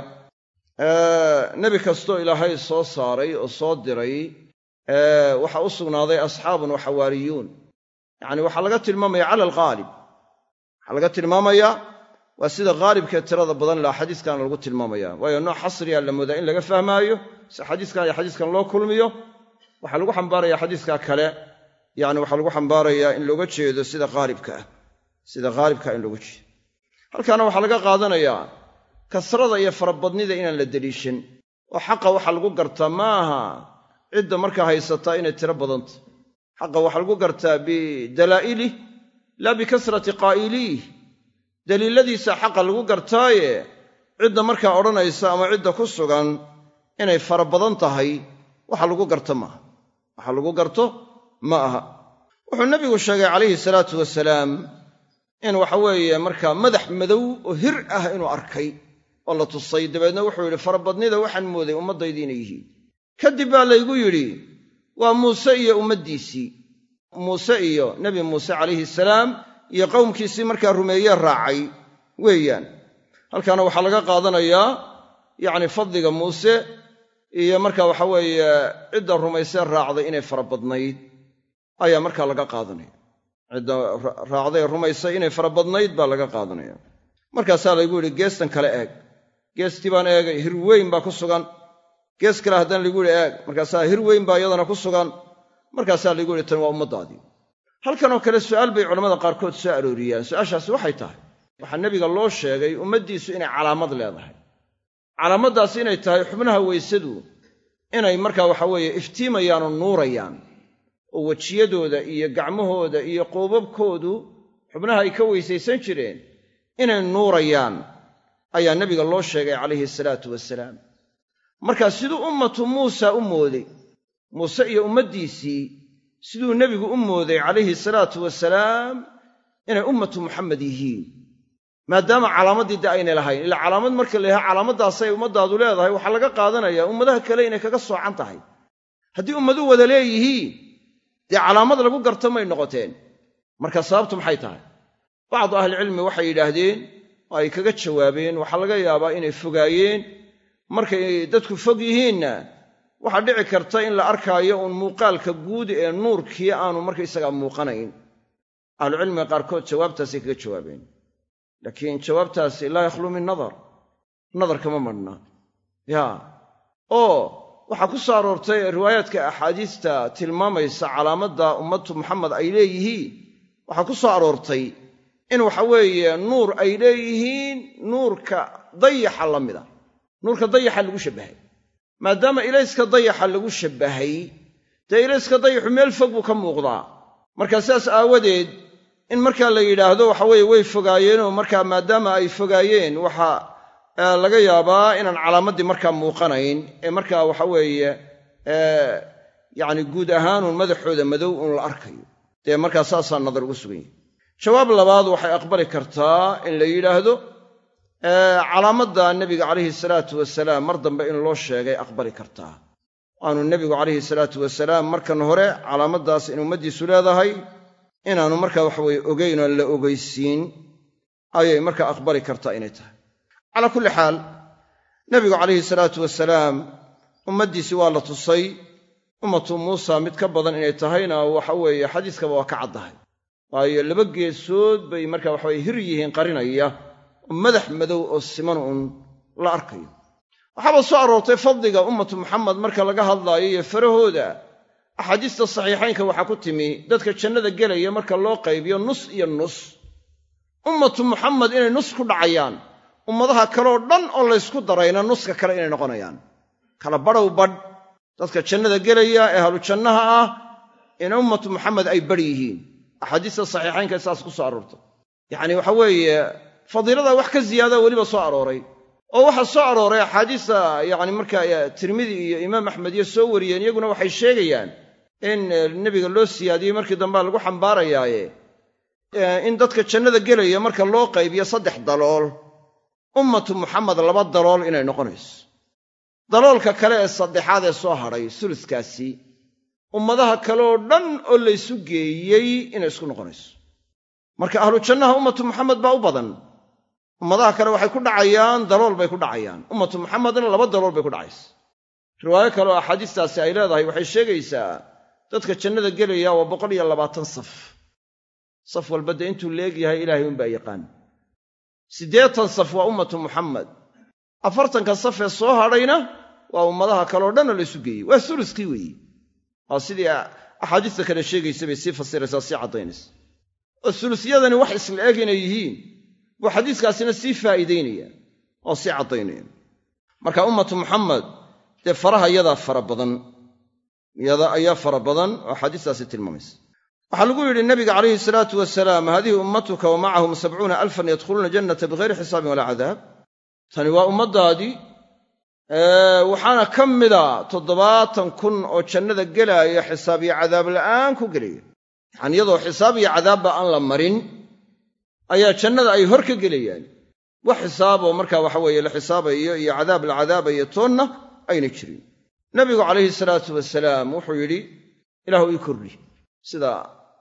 Speaker 1: nebi kastoo ilaahay soo saaray oo soo diray waxa u sugnaaday asxaabun wa xawaariyuun. Yacni waxaa laga tilmaamaya cala alghaalib waxaa laga tilmaamayaa waa sida haalibkee tirada badan laha xadiiskana lagu tilmaamaya waayo nooc xasriya la moodaa in laga fahmaayo si xadiiskan iyo xadiiskan loo kulmiyo waxaa lagu xambaaraya xadiiska kale. Yani waxaa lagu xambaarayaa in looga jeedo sida haalibka ah sida haalibkaa in looga jeedo. Halkaana waxaa laga qaadanayaa kasrada iyo farabadnida inaan la deliishan oo xaqa waxaa lagu gartaa ma aha cidda markaa haysataa inay tiro badanta xaqa waxaa lagu gartaa bidalaa'ilih laa bikasrati qaa'iliih daliiladiisa xaqa lagu gartaaye cidda markaa odhanaysa ama cidda ku sugan inay fara badan tahay waxa lagu garto maaha waxa lagu garto ma aha. Wuxuu nebigu sheegay calayhi salaatu wasalaam in waxa weeye markaa madax madow oo hir ah inuu arkay. Oo la tusay dabeedna wuxuu yidhi farabadnida waxaan mooday ummaddaydii inay yihiin. Kadib baa laygu yidhi waa muuse iyo ummaddiisii muuse iyo nebi muuse calayhi salaam iyo qowmkiisii markaa rumeeye raacay weeyaan. Halkaana waxaa laga qaadanayaa yacni fadliga muuse iyo marka waxa weeye cidda rumaysee raacday inay fara badnayd. Ayaa markaa laga qaadanaya. Cidda raacday rumaysay inay fara badnayd baa laga qaadanaya. Markaasaa laygu yidhi geestan kale eeg. Geestii baan eegay hir weyn baa ku sugan. Gees kale haddana laygu yidhi eeg. Markaasaa hir weyn baa iyadana ku sugan markaasaa laygu yidhi tan waa ummaddaadii. Halkanoo kale su'aal bay culammada qaarkood soo arooriyaan. Su'aashaasi waxay tahay waxaa nebiga loo sheegay ummaddiisu inay calaamad leedahay. Calaamaddaas inay tahay xubnaha weysadu inay markaa waxa weeye iftiimayaanoo nuurayaan. Oo wejiyadooda iyo gacmahooda iyo qoobabkoodu xubnaha ay ka weysaysan jireen inay nuurayaan ayaa nebiga loo sheegay calayhi salaatu wasalaam markaa siduu ummatu muusa u mooday muuse iyo ummaddiisii siduu nebigu u mooday calayhi salaatu wasalaam inay ummatu muxamed yihiin. Maadaama calaamaddii de aynay lahayn ilaa calaamad marka la yahay calaamaddaasay ummaddaadu leedahay waxaa laga qaadanayaa ummadaha kale inay kaga soocan tahay. Haddii ummadu wada leeyihiin dee calaamad lagu garto may noqoteen. Marka sababtu maxay tahay? Bacdu ahlicilmi waxay yidhaahdeen oo ay kaga jawaabeen waxaa laga yaabaa inay fogaayeen. Markay dadku fog yihiinna waxaa dhici karta in la arkaayo uun muuqaalka guud ee nuurkii aanu markaysagaa muuqanayn. Ahlucilmiga qaarkood jawaabtaasay kaga jawaabeen. Laakiin jawaabtaasi laa yakhluu min nadar. Nadar kama madhna ya. Oo waxaa ku soo aroortay riwaayaadka axaadiista tilmaamaysa calaamadda ummatu muxamed ay leeyihiin. Waxaa ku soo aroortay in waxa weeye nuur ay leeyihiin nuurka dayaxa la mida. Nuurka dayaxa lagu shabbahay maadaama ilayska dayaxa lagu shabbahay dee ilayska dayaxu meel fog buu ka muuqdaa. Marka sidaas aawadeed in markaa la yidhaahdo waxa weeye way fogaayeenoo markaa maadaama ay fogaayeen waxa laga yaabaa inaan calaamaddii markaa muuqanayn ee markaa waxa weeye yacni guud ahaanuun madaxooda madow uun la arkayo. Dee markaa saasaa nadar ugu sugan yahay. Jawaab labaad waxay aqbali kartaa in la yidhaahdo calaamadda nebiga calayhi salaatu wasalaam mar dambe in loo sheegay aqbali kartaa aanu nebigu calayhi salaatu wasalaam markan hore calaamaddaas in ummaddiisu leedahay inaanu markaa waxaweye ogeyn oon la ogeysiin ayay markaa aqbali kartaa inay tahay. Calaa kulli xaal nebigu calayhi salaatu wasalaam ummaddiisii waa la tusay. Ummatu muusa mid ka badan inay tahayna waxa weeye xadiiskaba waa ka caddahay. Waayo laba geesood bay markaa waxaweye hir yihiin qarinaya madax madow oo siman uun la arkayo. Waxaaba soo aroortay fadliga ummatu muxamed marka laga hadlaayo iyo farahooda. Axaadiista saxiixaynka waxaa ku timi dadka jannada gelaya marka loo qaybiyo nus iyo nus. Ummatu muxamed inay nus ku dhacayaan. Ummadaha kaleoo dhan oo laysku darayna nuska kale inay noqonayaan. Kala badhow badh. Dadka jannada gelaya ee halu jannaha ah in ummatu muxamed ay badh yihiin. Axaadiista saxiixaynka saas ku soo aroortay. Yacni waxa weeye fadiilada wax ka ziyaada weliba soo arooray. Oo waxaa soo arooray axaadiista yacni markaa tirmidi iyo imaam axmed iyo soo wariyeen iyaguna waxay sheegayaan in nebiga loo siyaadiyey markii dambea lagu xambaarayaaye in dadka jannada gelaya marka loo qaybiyo saddex dalool. Ummatu muxamed laba dalool inay noqonayso. Daloolka kale ee saddexaad ee soo hadhay suluskaasi ummadaha kaleoo dhan oo laysu geeyey inay isku noqonayso. Marka ahlu jannaha ummatu muxamed baa u badan ummadaha kale waxay ku dhacayaan dalool bay ku dhacayaan. Ummatu muxamedna laba dalool bay ku dhacaysa. Riwaayo kale oo axaadiistaasi ay leedahay waxay sheegaysaa dadka jannada gelaya waa boqol iyo labaatan saf. Saf walba dee intuu leegyahay ilaahay unbaa yaqaan. Siddeetan saf waa ummatu muxamed afartanka saf ee soo hadhayna waa ummadaha kaleoo dhanna la ysu geeyey. Waa suluskii weeye waa sidii axaadiista kale sheegaysa bay sii fasiraysaa sii caddaynaysa. Oo sulusyadani wax isla eg inay yihiin buu xadiiskaasina sii faa'iidaynaya oo sii caddaynaya marka ummatu muxamed dee faraha iyadaa fara badan iyada ayaa fara badan oo axaadiistaasi tilmaamaysa. Waxaa lagu yidhi nabiga calayhi salaatu wasalaam haadihi ummatuka wa macahum sabcuuna alfan yadkhuluuna jannata bigayri xisaabin walaa cadaab. Tani waa ummaddaadii waxaana ka mida toddobaatan kun oo jannada gelaayo xisaab iyo cadaab la'aan ku gelaya yacani iyadoo xisaab iyo cadaabba aan la marin ayaa jannada ay hor ka gelayaan. Wax xisaaboo markaa waxa weeye la xisaabayo iyo cadaab la cadaabayo toonna ayna jirin. Nabigu calayhi salaatu wasalaam wuxuu yidhi ilaahu ii kordhi sida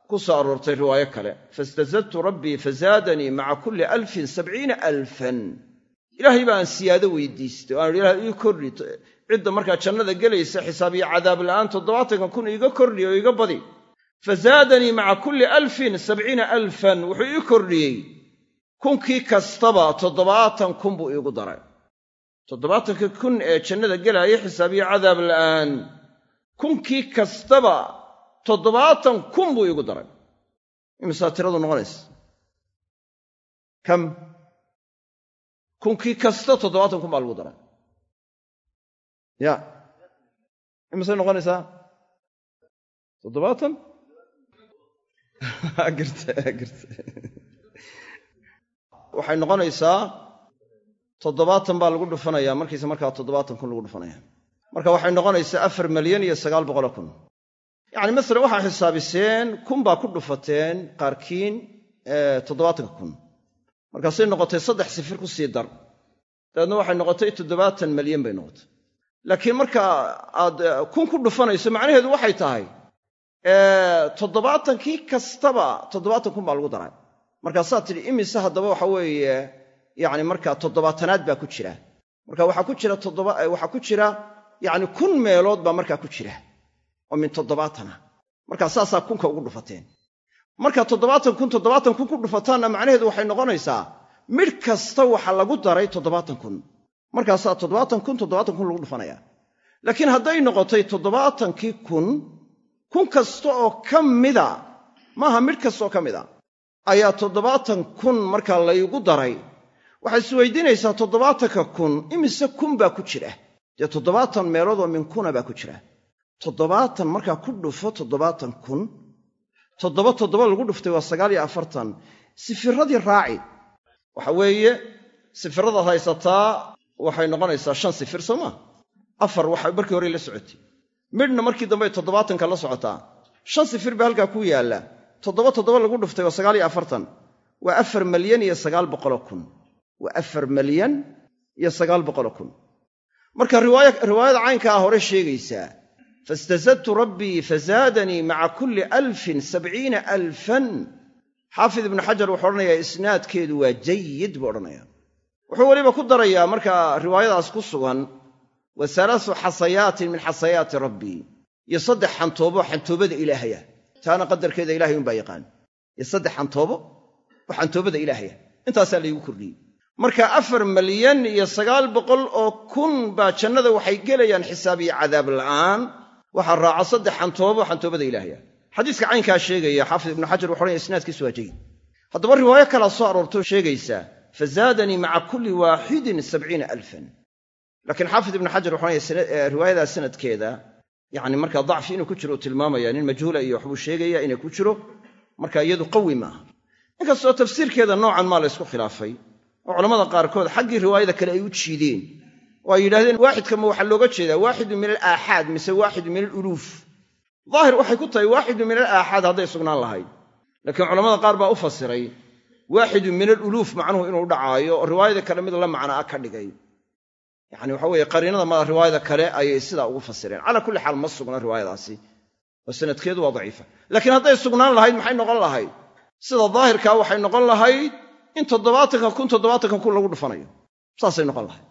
Speaker 1: ku soo aroortay riwaayo kale fastazadtu rabbii fazaadanii maca kulli alfin sabciina alfan. Ilaahay baan siyaado weydiistay o aan idhi ilaah ii kordhi cidda markaa jannada gelaysa xisaab iyo cadaab la'aan toddobaatanka kun iiga kordhi oo iiga badi fazaadanii maca kulli alfin sabciina alfan wuxuu ii kordhiyey kunkii kastaba toddobaatan kun buu iigu daray toddobaatanka kun ee jannada gelaaya xisaab iyo cadaab la'aan kunkii kastaba toddobaatan kun buu iigu daray imisaa tiradu noqonaysa kam kunkii kasta toddobaatan kun baa lagu daray ya imisay noqonaysaa toddobaatan [LAUGHS] waxay noqonaysaa toddobaatan baa lagu dhufanayaa markiisa markaa toddobaatan kun lagu dhufanaya marka waxay noqonaysaa afar malyan iyo sagaal boqolo kun. Yacni masalan waxaa xisaabiseen kun baa ku dhufateen qaarkiin toddobaatanka kun. Markaasay noqotay saddex sifir ku sii dar. Dabeedna waxay noqotay toddobaatan malyan bay noqotay. Laakiin marka aad kun ku dhufanayso macnaheedu waxay tahay toddobaatankii kastaba toddobaatan kun baa lagu daray. Markaasaa tidhi imise haddaba waxa weeye yacni markaa toddobaatanaad baa ku jira. Marka waxaa ku jira waxaa ku jira yacni kun meelood baa markaa ku jira. Oo min toddobaatana. Markaa saasaa kunka ugu dhufateen. Marka toddobaatan kun toddobaatan kun ku dhufataanna macnaheedu waxay noqonaysaa midh kasta waxa lagu daray toddobaatan kun. Markaasaa toddobaatan kun toddobaatan kun lagu dhufanaya laakiin hadday noqotay toddobaatankii kun kun kasta oo ka mida maaha midh kasta oo ka mida ayaa toddobaatan kun markaa laygu daray. Waxaad isweydiinaysaa toddobaatanka kun imise kun baa ku jira. Dee toddobaatan meelood oo min kuna baa ku jira. Toddobaatan markaa ku dhufo toddobaatan kun toddoba toddoba lagu dhuftay waa sagaal iyo afartan. Sifiradii raaci waxa weeye sifiradaad haysataa waxay noqonaysaa shan sifir soo maa afar waxa markii hore la socotay midhna markii dambe toddobaatanka la socotaa. Shan sifir baa halkaa ku yaalla. Toddoba toddoba lagu dhuftay waa sagaal iyo afartan. Waa afar malyan iyo sagaal boqolo kun. Waa afar malyan iyo sagaal boqolo kun. Marka riwaayada caynkaa hore sheegaysaa fastazadtu rabbii fazaadanii maca kulli alfin sabciina alfan. Xaafid ibnu xajar wuxuu odhanayaa isnaadkeedu waa jayid buu odhanaya wuxuu weliba ku darayaa markaa riwaayadaas ku sugan wa xasayaatin min xasayaati rabbii iyo saddex xantoobo xantoobada ilaahaya taana qadarkeeda ilahay unbaa yaqaan iyo saddex xantoobo oo xantoobada ilaahaya intaasaa laygu kordhiyey marka afar malyan iyo sagaal boqol oo kun baa jannada waxay gelayaan xisaab iyo cadaab la'aan waxaa raaca saddex xantoobo xantoobada ilaahaya xadiiska caynkaa sheegaya xaafid ibnu xajar wuxu odhanaya isnaadkiisu waa jayid haddaba riwaayo kalaa soo aroortoo sheegaysaa fazaadanii maca kulli waaxidin sabciina alfan laakiin xaafid ibnu xajar wuxu odhanaya riwaayadaa sanadkeeda yacni markaa dacfi inuu ku jiro uu tilmaamaya nin majhuula iyo waxbuu sheegaya inay ku jiro marka iyadu qawi maaha. Inkastoo tafsiirkeeda noocan maa la ysku khilaafay oo culammada qaarkood xaggii riwaayada kale ay u jiideen. Oo ay yidhahdeen waaxidka ma waxaa looga jeedaa waaxidu min alaaxaad mise waaxidu min aluluuf. Daahir waxay ku tahay waaxidu min alaaxaad hadday sugnaan lahayd. Laakiin culamada qaar baa u fasiray waaxidu min aluluuf macnuhu inuu dhacaayo oo riwaayada kale mid la macnaa ka dhigay yacni waxa weeye qariinada mada riwaayada kale ayay sidaa ugu fasireen. Calaa kulli xaal ma sugna riwaayadaasi. Oo sanadkeedu waa daciifa. Laakiin hadday sugnaan lahayd maxay noqon lahayd? Sida daahirkaa waxay noqon lahayd in toddobaatanka kun toddobaatanka kun lagu dhufanayo. Saasay noqon lahay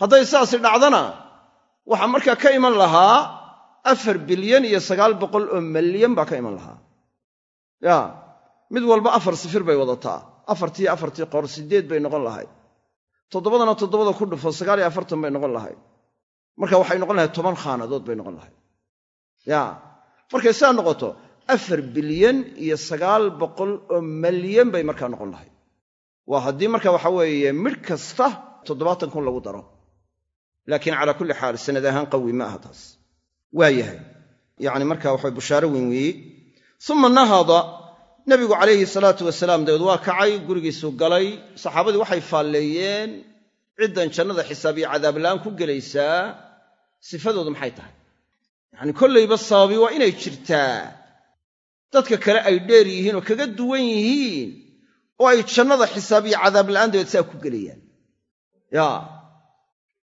Speaker 1: hadday saasi dhacdana waxaa markaa ka iman lahaa afar bilyan iyo sagaal boqol oo malyan baa ka iman lahaa. Ya mid walba afar sifir bay wadataa. Afartii afartii qor siddeed bay noqon lahayd toddobadana toddobada ku dhufo sagaal iyo afartan bay noqon lahayd marka waxay noqon lahayd toban khaanadood bay noqon lahayd ya markay sidaa noqoto afar bilyan iyo sagaal boqol oo malyan bay markaa noqon lahayd waa haddii marka waxa weeye midh kasta toddobaatan kun lagu daro. Laakiin calaa kulli xaal sanad ahaan qawi ma aha taas. Waa yahay. Yacni marka waxa bushaaro weyn weeye uma nahada nebigu calayhi salaatu wasalaam dabeed waa kacay gurigiisuu galay. Saxaabadii waxay faalleeyeen ciddan jannada xisaab iyo cadaablaan ku gelaysaa sifadoodu maxay tahay? Yacni kollayba sababi waa inay jirtaa. Dadka kale ay dheer yihiin oo kaga duwan yihiin oo ay jannada xisaab iyo cadaab la'aan dabeed saa ku gelayaan. Ya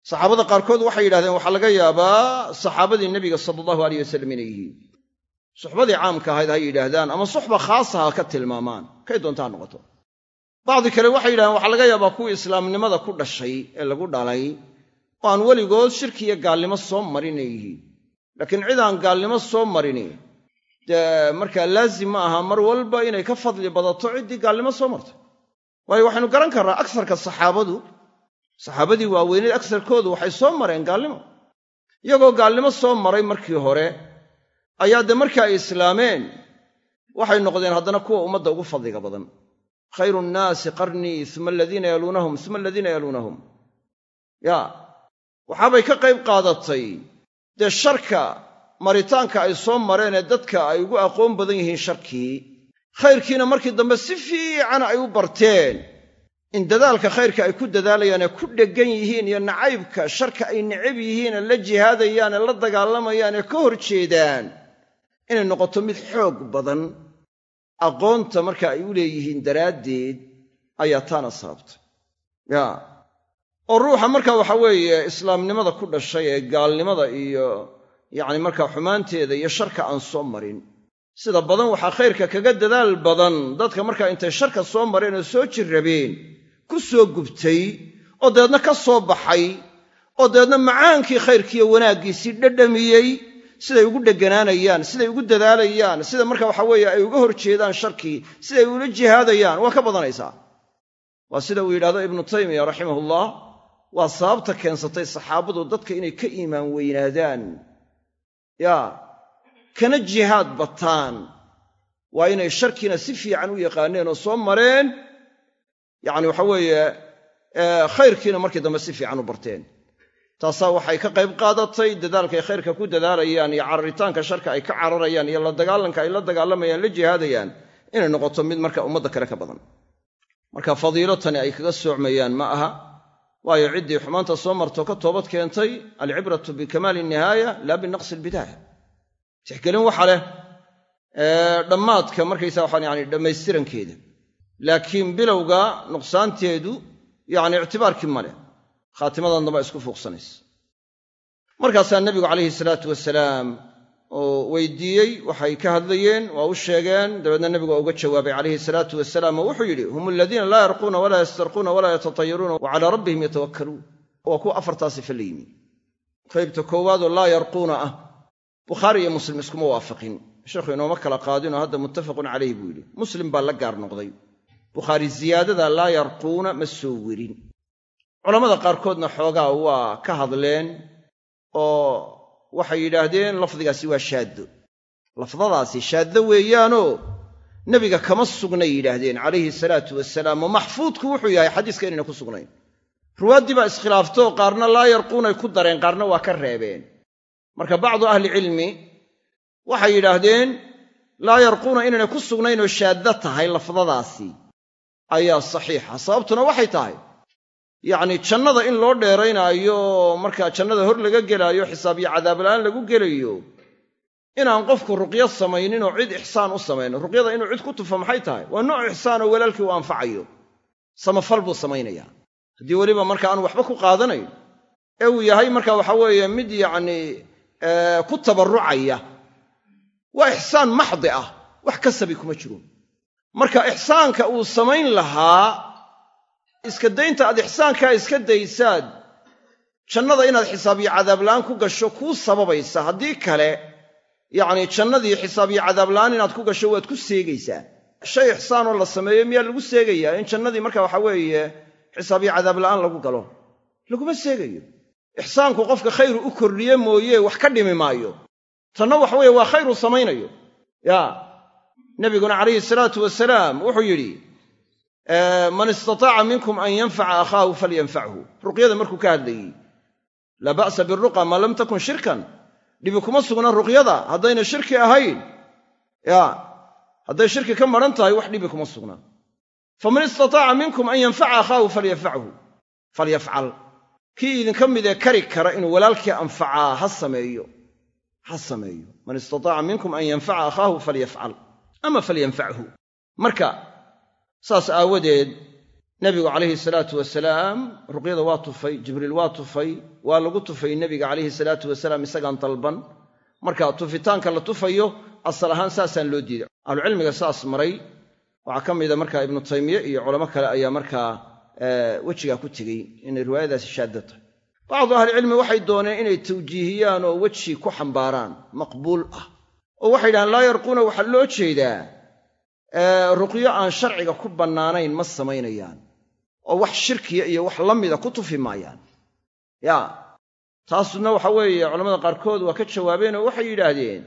Speaker 1: saxaabada qaarkood waxay yidhahdeen waxaa laga yaabaa saxaabadii nebiga sala allahu aleyh wasalam inay yihiin suxbadii caamka ahayd ha yidhaahdaan ama suxba khaasa ha ka tilmaamaan kay doonta ha noqoto. Bacdi kale waxay yidhahdeen waxaa laga yaabaa kuwii islaamnimada ku dhashay ee lagu dhalay oo aan weligood shirki iyo gaalnimo soo marin yihiin. Laakiin cid aan gaalnimo soo marini dee markaa laazim ma aha mar walba inay ka fadli badato ciddii gaalnimo soo martay. Waayo waxaynu garan karnaa agsarka saxaabadu saxaabadii waaweyneed agsarkoodu waxay soo mareen gaalnimo. Iyagoo gaalnimo soo maray markii hore ayaa dee markii ay islaameen waxay noqdeen haddana kuwa ummadda ugu fadliga badan. Khayru nnaasi qarnii uma aladiina yaluunahum uma aladiina yaluunahum ya waxaabay ka qayb qaadatay. Dee sharka maritaanka ay soo mareen ee dadka ay ugu aqoon badan yihiin sharkii khayrkiina markii dambe si fiican ay u barteen. In dadaalka khayrka ay ku dadaalayaan ee ku dheggan yihiin iyo nacaybka sharka ay necab yihiin ee la jihaadayaan ee la dagaalamayaan ee ka hor jeedaan inay noqoto mid xoog badan aqoonta marka ay u leeyihiin daraaddeed ayaa taana sababtay. Ya. Oo ruuxa marka waxa weeye islaamnimada ku dhashay ee gaalnimada iyo yacni markaa xumaanteeda iyo sharka aan soo marin sida badan waxaa khayrka kaga dadaal badan dadka markaa intay sharka soo mareen oo soo jirrabeen ku soo gubtay oo dabeedna ka soo baxay oo dabeedna macaankii khayrkiiyo wanaaggiisii dhadhamiyey siday ugu dheganaanayaan siday ugu dadaalayaan sida marka waxa weeye ay uga hor jeedaan sharkii siday ula jihaadayaan waa ka badanaysaa. Waa sida uu yidhahdo ibnu taymiya raximahullah waa sababta keensatay saxaabadu dadka inay ka iimaan weynaadaan. Yaa kana jihaad bataan. Waa inay sharkiina si fiican u yaqaaneen oo soo mareen. Yacni waxa weeye khayrkiina markii dambe si fiican u barteen taasaa waxay ka qayb qaadatay dadaalkay khayrka ku dadaalayaan iyo cararitaanka sharka ay ka cararayaan iyo la dagaalanka ay la dagaalamayaan la jihaadayaan inay noqoto mid marka ummadda kale ka badan. Marka fadiilo tani ay kaga soocmayaan ma aha? Waayo ciddii xumaanta soo marto ka toobad keentay alcibratu bikamaali nihaaya laa binaqsi albidaaya. Tixgelin waxa leh dhammaadka markaysaa waxaan yani dhammaystirankeeda. Laakiin bilowga nuqsaanteedu yacni ictibaarkii ma leh khaatimadan isku fuuqsanaysa markaasaa nebigu calayhi salaatu wasalaam oo weydiiyey waxay ka hadlayeen waa u sheegeen dabeedna nebigu waa uga jawaabay calayhi salaatu wasalaam oo wuxuu yidhi hum aladiina laa yarquuna walaa yastarquuna walaa yatatayaruuna wa calaa rabbihim yatawakkaluun. Waa kuwa afartaa sifa la yimi. Qaybta koowaadoo laa yarquuna ah. Bukhaari iyo muslim iskuma waafaqin. Sheekhu inooma kala qaadinoo hadda muttafaqun calayh buu yidhi. Muslim baa la gaar noqday. Bukhaari ziyaadada laa yarquuna ma soo werin culammada qaarkoodna xoogaa waa ka hadleen oo waxay yidhaahdeen lafdigaasi waa shaaddo. Lafdadaasi shaaddo weeyaanoo nebiga kama sugnay yidhaahdeen calayhi salaatu wasalaam oo maxfuudku wuxuu yahay xadiiska inayna ku sugnayn. Ruwaaddii baa iskhilaafto qaarna laa yarquunay ku dareen qaarna waa ka reebeen. Marka bacdu ahlicilmi waxay yidhaahdeen laa yarquuna inaynay ku sugnayn oo shaaddo tahay lafdadaasi. Ayaa saxiixa sababtuna waxay tahay yacni jannada in loo dheeraynaayo markaa jannada hor laga gelaayo xisaab iyo cadaabla'aan lagu gelayo inaan qofku ruqyo samaynin oo cid ixsaan u samayno ruqyada inuu cid ku tufo maxay tahay? Waa nooc ixsaan oo walaalkii u anfacayo. Samafal buu samaynayaa haddii weliba marka aanu waxba ku qaadanayn ee uu yahay marka waxa weeye mid yacnii ku tabarrucaya. Waa ixsaan maxdi ah. Wax kasabi kuma jiro marka ixsaanka uu samayn lahaa iska daynta aad ixsaankaa iska daysaad. Jannada inaad xisaab iyo cadaablaan ku gasho kuu sababaysa. Haddii kale yacnii jannadii xisaab iyo cadaablaan inaad ku gasho waad ku seegaysaa. Shay ixsaanoo la sameeyo miyaa lagu seegayaa in jannadii marka waxa weeye xisaab iyo cadaabla'aan lagu galo. Laguma seegayo. Ixsaanku qofka khayru u kordhiye mooye wax ka dhimi maayo. Tanna waxa weeye waa khayru samaynayo. Yaa nebiguna calayhi salaatu wasalaam wuxuu yidhi man istataaca minkum an yanfaca akhaahu falyanfachu ruqyada markuu ka hadlayey laa ba'sa biruqa maa lam takun shirkan. Dhibi kuma sugna ruqyada haddayna shirki ahayn. Ya hadday shirki ka maran tahay wax dhibi kuma sugna. Faman istataaca minkum an yanfaca akhaahu falyanfachu falyafcal kii idinka midee kari kara inuu walaalkii anfacaa ha sameeyo. Ha sameeyo. Man istataaca minkum an yanfaca akhaahu falyafcal ama falyanfachu marka saas aawadeed nebigu calayhi salaatu wasalaam ruqyada waa tufay jibriil waa tufay waa lagu tufay nebiga calayhi salaatu wasalaam isagaan dalban. Marka tufitaanka la tufayo asal ahaan saasaan loo diiday. Ahlucilmiga saas maray. Waxaa ka mida markaa ibnu taymiye iyo culamo kale ayaa markaa wejigaa ku tegey inay riwaayadaasi shaadda tahay bacdu ahlicilmi waxay dooneen inay tawjiihiyaan oo weji ku xambaaraan maqbuul ah. Oo waxay yidhahaan laa yarquuna waxaa loo jeedaa ruqyo aan sharciga ku bannaanayn ma samaynayaan. Oo wax shirkiya iyo wax la mida ku tufi maayaan. Ya taasna waxa weeye culamada qaarkood waa ka jawaabeen oo waxay yidhaahdeen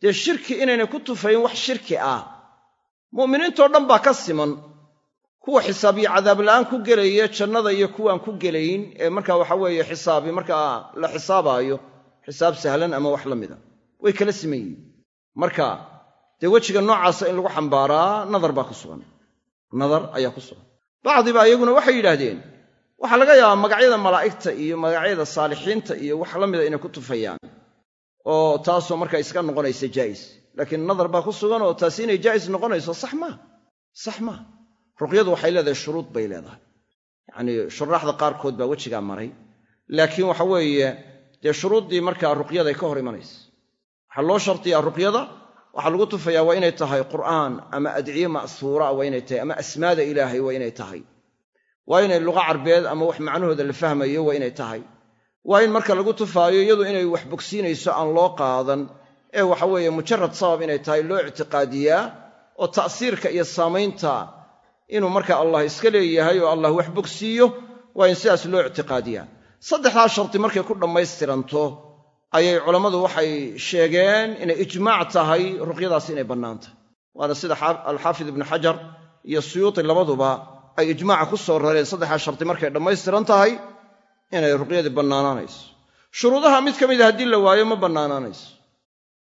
Speaker 1: dee shirki inaynay ku tufayn wax shirki ah. Mu'miniintoo dhan baa ka siman. Kuwa xisaab iyo cadaabla'aan ku gelaya jannada iyo kuwaan ku gelayn ee marka waxa weeye xisaabi markaa la xisaabaayo xisaab sahlan ama wax la mida. Way kala siman yihiin. Marka dee wejiga noocaasa in lagu xambaaraa nadar baa ku sugan. Nadar ayaa ku sugan. Bacdiba iyaguna waxay yidhaahdeen waxaa laga yaabaa magacyada malaa'igta iyo magacyada saalixiinta iyo wax la mida inay ku tufayaan oo taasoo markaa iska noqonaysa jaa'is. Laakiin nadar baa ku sugan oo taasi inay jaa'is noqonayso sax maa sax maa ruqyadu waxay leedahay shuruud bay leedahay. Yacnii shuraaxda qaarkood baa wejigaa maray. Laakiin waxa weeye dee shuruuddii markaa ruqyaday ka hor imanaysa. Waxaa loo shardiyaa ruqyada waxaa lagu tufayaa waa inay tahay qur'aan ama adciye ma'suura waa inay tahay ama asmaada ilaahay waa inay tahay. Waa inay luqa carbeed ama wax macnahooda la fahmayo waa inay tahay. Waa in marka lagu tufaayo iyadu inay wax bogsiinayso aan loo qaadan. Ee waxa weeye mujarad sabab inay tahay loo ictiqaadiyaa oo ta'siirka iyo saamaynta inuu marka allah iska leeyahay oo allah wax bogsiiyo waa in sidaas loo ictiqaadiyaa. Saddexdaa shardi markay ku dhammaystiranto ayay culammadu waxay sheegeen inay ijmaac tahay ruqyadaas inay bannaan tahay waana sida alxaafid ibnu xajar iyo suyuuti labaduba ay ijmaaca ku soo rareen saddexdaa shardi markay dhammaystiran tahay inay ruqyadii bannaanaanayso shuruudaha mid ka mida haddii la waayo ma bannaanaanayso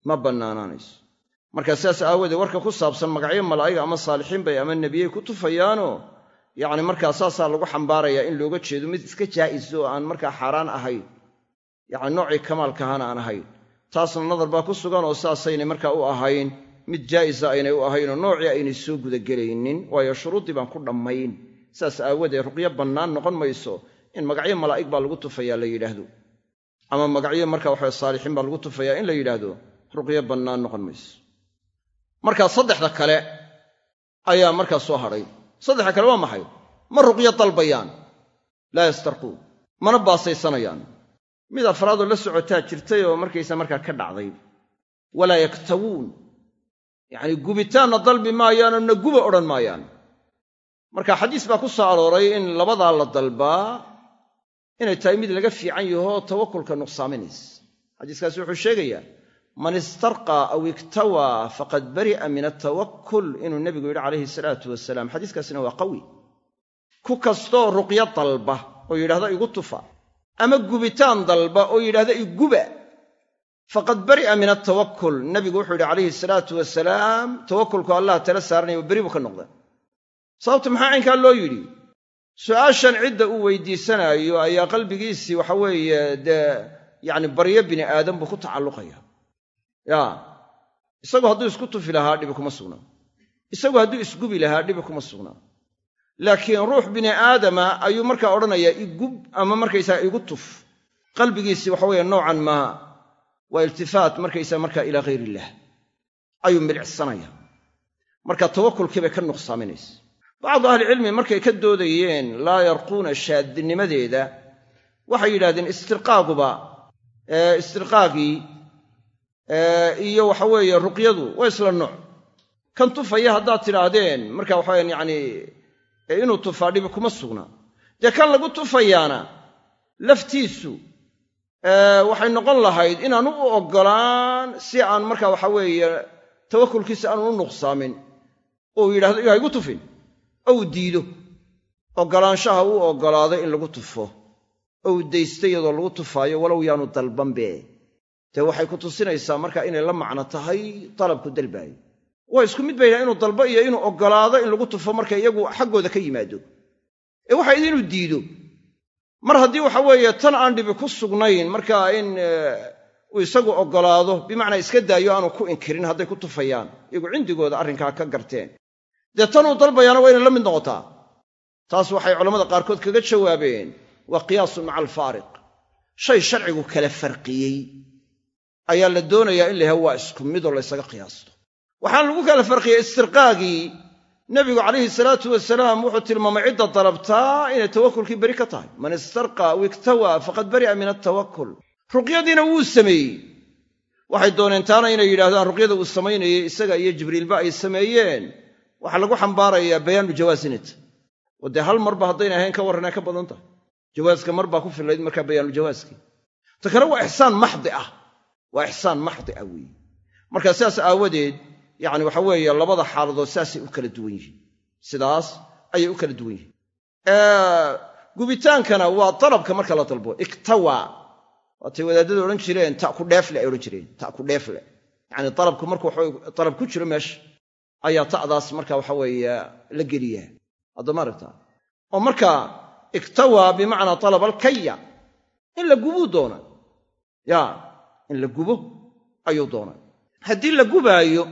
Speaker 1: ma bannaanaanayso marka sidaas aawoodee warka ku saabsan magacyo malaa'iga ama saalixiin bay ama nebiyey ku tufayaanoo yacni markaa saasaa lagu xambaarayaa in looga jeedo mid iska jaa'is oo aan markaa xaaraan ahayn yacni noocii kamaalkahana aan ahayn. Taasna nadar baa ku sugan oo saasaynay markaa u ahayn. Mid jaa'isa aynay u ahaynoo noocii aynay soo gudagelaynin waayo shuruuddii baan ku dhammayn. Saas aawoodee ruqyo bannaan noqon mayso in magacyo malaa'ig baa lagu tufayaa la yidhaahdo. Ama magacyo marka waxawe saalixiin baa lagu tufayaa in la yidhaahdo ruqyo bannaan noqon mayso. Markaa saddexda kale ayaa markaa soo hadhay saddexda kale waa maxay? Ma ruqyo dalbayaan. Laa yastarquun mana baasaysanayaan mid afraadoo la socotaa jirtay oo markaysa markaa ka dhacday. Walaa yaktawuun yacnii gubitaanna dalbi maayaanoo na guba odhan maayaan. Marka xadiis baa ku soo arooray in labadaa la dalbaa inay tahay mid laga fiican yaho tawakulka nuqsaaminaysa xadiiskaasi wuxuu sheegayaa man istarqaa aw iktawaa faqad bari'a min altawakul inuu nebigu yidhi calayhi salaatu wasalaam xadiiskaasina waa qawi. Ku kastoo ruqyo dalba oo yidhahda igu tufa ama gubitaan dalba oo yidhahda iguba faqad bari'a min altawakul nebigu wuxuu yidhi calayhi salaatu wasalaam tawakulku allah tala saaranaya beri buu ka noqda sababta maxaa caynkaa loo yidhi? Su'aashan cidda uu weydiisanaayo ayaa qalbigiisii waxa weeye dee yacni baryo bini aadam buu ku tacalluqaya. Ya isagu hadduu isku tufi lahaa dhibi kuma sugnaa isagu hadduu isgubi lahaa dhibi kuma sugnaa laakiin ruux bini aadama ayuu markaa odhanayaa igub ama markaysaga igu tuf. Qalbigiisii waxa weeye noocan maa waa iltifaat markaysaga markaa ilaa hayr illah. Ayuu midhicsanaya marka tawakulkii bay ka nuqsaaminaysa bacdu ahlicilmi markay ka doodayeen laa yarquuna shaadinimadeeda waxay yidhahdeen istirqaaguba istirqaagii iyo waxa weeye ruqyadu waa isla nooc. Kan tufaya haddaad tidhaahdeen marka waxaweyan yacni inuu tufaa dhibi kuma sugna. Dee kan lagu tufayaana laftiisu waxay noqon lahayd inaanu u oggolaan si aan marka waxa weeye tawakulkiisa aanu u nuqsaamin. Oo uu yidhahdo iga igu tufin. Ou diido. Oggolaanshaha uu oggolaaday in lagu tufo. Ou daysta iyadoo lagu tufaayo walow yaanu dalbanbe dee waxay ku tusinaysaa marka inay la macno tahay dalabku dalbaayo waa isku mid bay inuu dalbo iyo inuu oggolaado in lagu tufo marka iyagu xaggooda ka yimaado. Ee waxa id inuu diido. Mar haddii waxa weeye tan aan dhibi ku sugnayn marka in uu isagu oggolaado bimacnaa iska daayo aanu ku inkirin hadday ku tufayaan. Iyagu cindigooda arrinkaa ka garteen. Dee tanuu dalbayaana waa inay la mid noqotaa? Taas waxay culammada qaarkood kaga jawaabeen. Waa qiyaasun maca alfaariq. Shay sharcigu kala farqiyey. Ayaa la doonayaa in la yahay waa isku midoo laysaga qiyaasto waxaan lagu kala farqiyey istirqaagii. Nebigu calayhi salaatu wasalaam wuxuu tilmaamay cidda dalabtaa inay tawakulkii beri ka tahay. Man istarqaa wiktawaa faqad bari'a min altawakul ruqyadiina wuu sameeyey. Waxay dooneen taana inay yidhahdaan ruqyada uu samaynayey isaga iyo jibriilba ay sameeyeen. Waxaa lagu xambaarayaa bayaanu jawaasinata oo dee hal marba haddayna ahayn ka warranaa ka badan tahay. Jawaaska mar baa ku fillayd markaa bayaanuljawaaskii ta kale waa ixsaan maxdi ah. Waa ixsaan maxdi ah weeye marka sidaas aawadeed yacni waxa weeye labada xaaladood sidaasay u kala duwan yihiin. Sidaas ayay u kala duwan yihiin. Gubitaankana waa dalabka marka la dalbo. Iktawaa waatay wadaadada odhan jireen ta ku dheefle ay odhan jireen. Ta ku dheefle. Yacni dalabku marka waxa dalab ku jiro meesha ayaa ta'daas marka waxa weeye la geliyaa. Haddama aragtaa oo marka iktawaa bimacnaa talaba alkaya in la gubuu doona ya in la gubo ayuu doonay. Haddii la gubaayo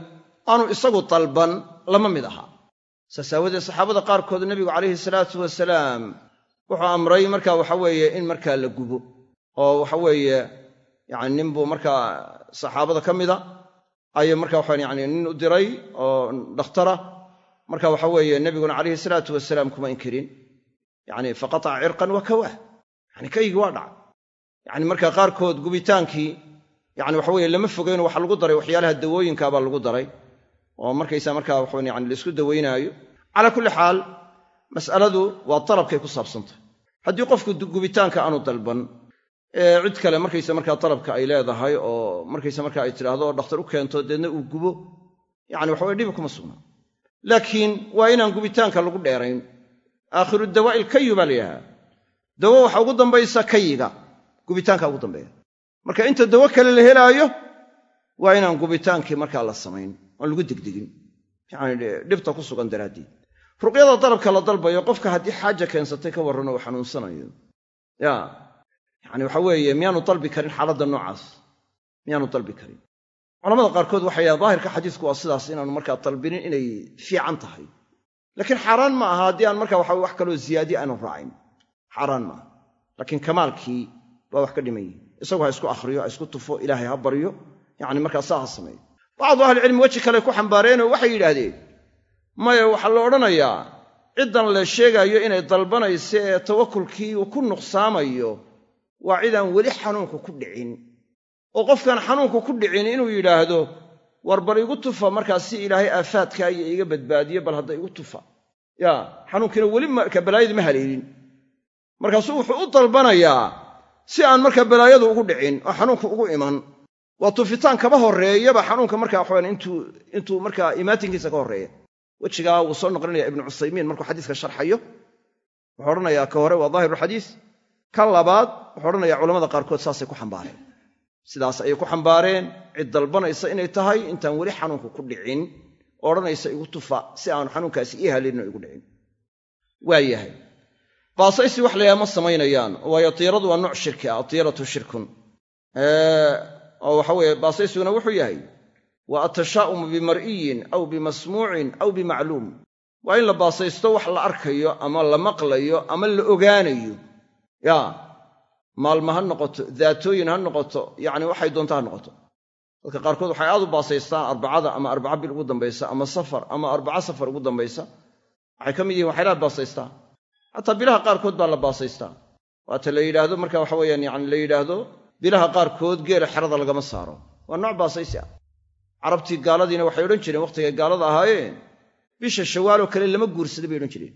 Speaker 1: aanu isagu dalban lama mid ahaa saas aawadeed saxaabada qaarkood nebigu calayhi salaatu wasalaam wuxuu amray marka waxa weeye in markaa la gubo oo waxa weeye yani nin buu markaa saxaabada ka mida ayuu marka waxaan yani nin u diray oo dhakhtara marka waxa weeye nebiguna calayhi salaatu wasalaam kuma inkirin. Yani faqataca cirqan wa kawaah yani kaygii waa dhaca. Yani marka qaarkood gubitaankii yani waxa weye lama fogayno waxa lagu daray waxyaalaha dawooyinka baa lagu daray oo markaysa markaa waxan yani la isku dawaynaayo calaa kulli xaal mas'aladu waa dalabkay ku saabsantahay haddii qofku gubitaanka aanu dalban cid kale markaysa markaa dalabka ay leedahay oo markaysa markaa ay tidhaahdo oo dhakhtar u keento deedna uu gubo yani waxa weye dhibi kuma sugnaa laakiin waa inaan gubitaanka lagu dheerayn. Aakhiru dawaa'i ilkayu baa la yidhahaa dawo waxa ugu dambaysa kayiga gubitaanka ugu dambeeya. Marka inta dawo kale la helaayo waa inaan gubitaankii markaa la samayn oon lagu degdegin. Dhibta ku sugan daraaddeed. Ruqyada dalabka la dalbayo qofka haddii xaaja keensatay ka warran uu xanuunsanayo. Ya. Yacani waxa weeye miyaanu dalbi karin xaaladda noocaas? Miyaanu dalbi karin? Culamada qaarkood waxay yidhahan daahirka xadiisku waa sidaas inaanu markaa dalbinin inay fiican tahay. Laakiin xaaraan ma aha haddii aan markaa waxa wax kaloo ziyaadiye aanu raacin xaaraan maaha laakiin kamaalkii baa wax ka dhiman yihiin isagu ha isku akhriyo ha isku tufo ilaahay ha baryo yacni markaa saa ha sameeyo bacdu ahlicilmi weji kale ku xambaareenoo waxay yidhaahdeen maya waxaa la odhanayaa ciddan la sheegaayo inay dalbanayso ee tawakulkii uu ku nuqsaamayo waa cidaan weli xanuunku ku dhicin oo qofkaan xanuunku ku dhicin inuu yidhaahdo war bal igu tufa markaa si ilaahay aafaadkaa iyo iga badbaadiyo bal hadda igu tufa ya xanuunkiina weli marka balaayadu ma haleelin markaasuu wuxuu u dalbanayaa si aan markaa balaayadu ugu dhicin oo xanuunku ugu iman waa tufitaan kaba horreeyaba xanuunka markaa waxawan intuu markaa imaatinkiisa ka horreeya. Wejigaa wuu soo noqlinaya ibnu cusaymiin markuu xadiiska sharxayo. Wuxuu odhanayaa ka hore waa daahirulxadiis ka labaad wuxuu odhanayaa culamada qaarkood saasay ku xambaareen. Sidaas ayay ku xambaareen cid dalbanaysa inay tahay intaan weli xanuunku ku dhicin. Odhanaysa igu tufa si aanu xanuunkaasi ii halinin oo igu dhicin. Waa yahay. Baasaysi wax layaha ma samaynayaan waayo tiiradu waa nooc shirki ah atiiratu shirkun oo waxa weeye baasaysiguna wuxuu yahay wa atashaa'umu bimar'iyin aw bimasmuucin aw bimacluum. Waa in la baasaysto wax la arkayo ama la maqlayo ama la ogaanayo. Yaa maalma ha noqoto daatooyin ha noqoto yacni waxay doonta ha noqoto. Dadka qaarkood waxay aad u baasaystaan arbacada ama arbaca bil ugu dambaysa ama safar ama arbaca safar ugu dambaysa waxay ka mid yihiin waxyaalaha baasaystaa xataa bilaha qaarkood baa la baasaystaa. Waata la yidhaahdo marka waxa weeyaan yani la yidhaahdo bilaha qaarkood geela xerada lagama saaro. Waa nooc baasaysi ah. Carabtii gaaladiina waxay odhan jireen wakhtigay gaalada ahaayeen. Bisha shawaaloo kale lama guursado bay odhan jireen.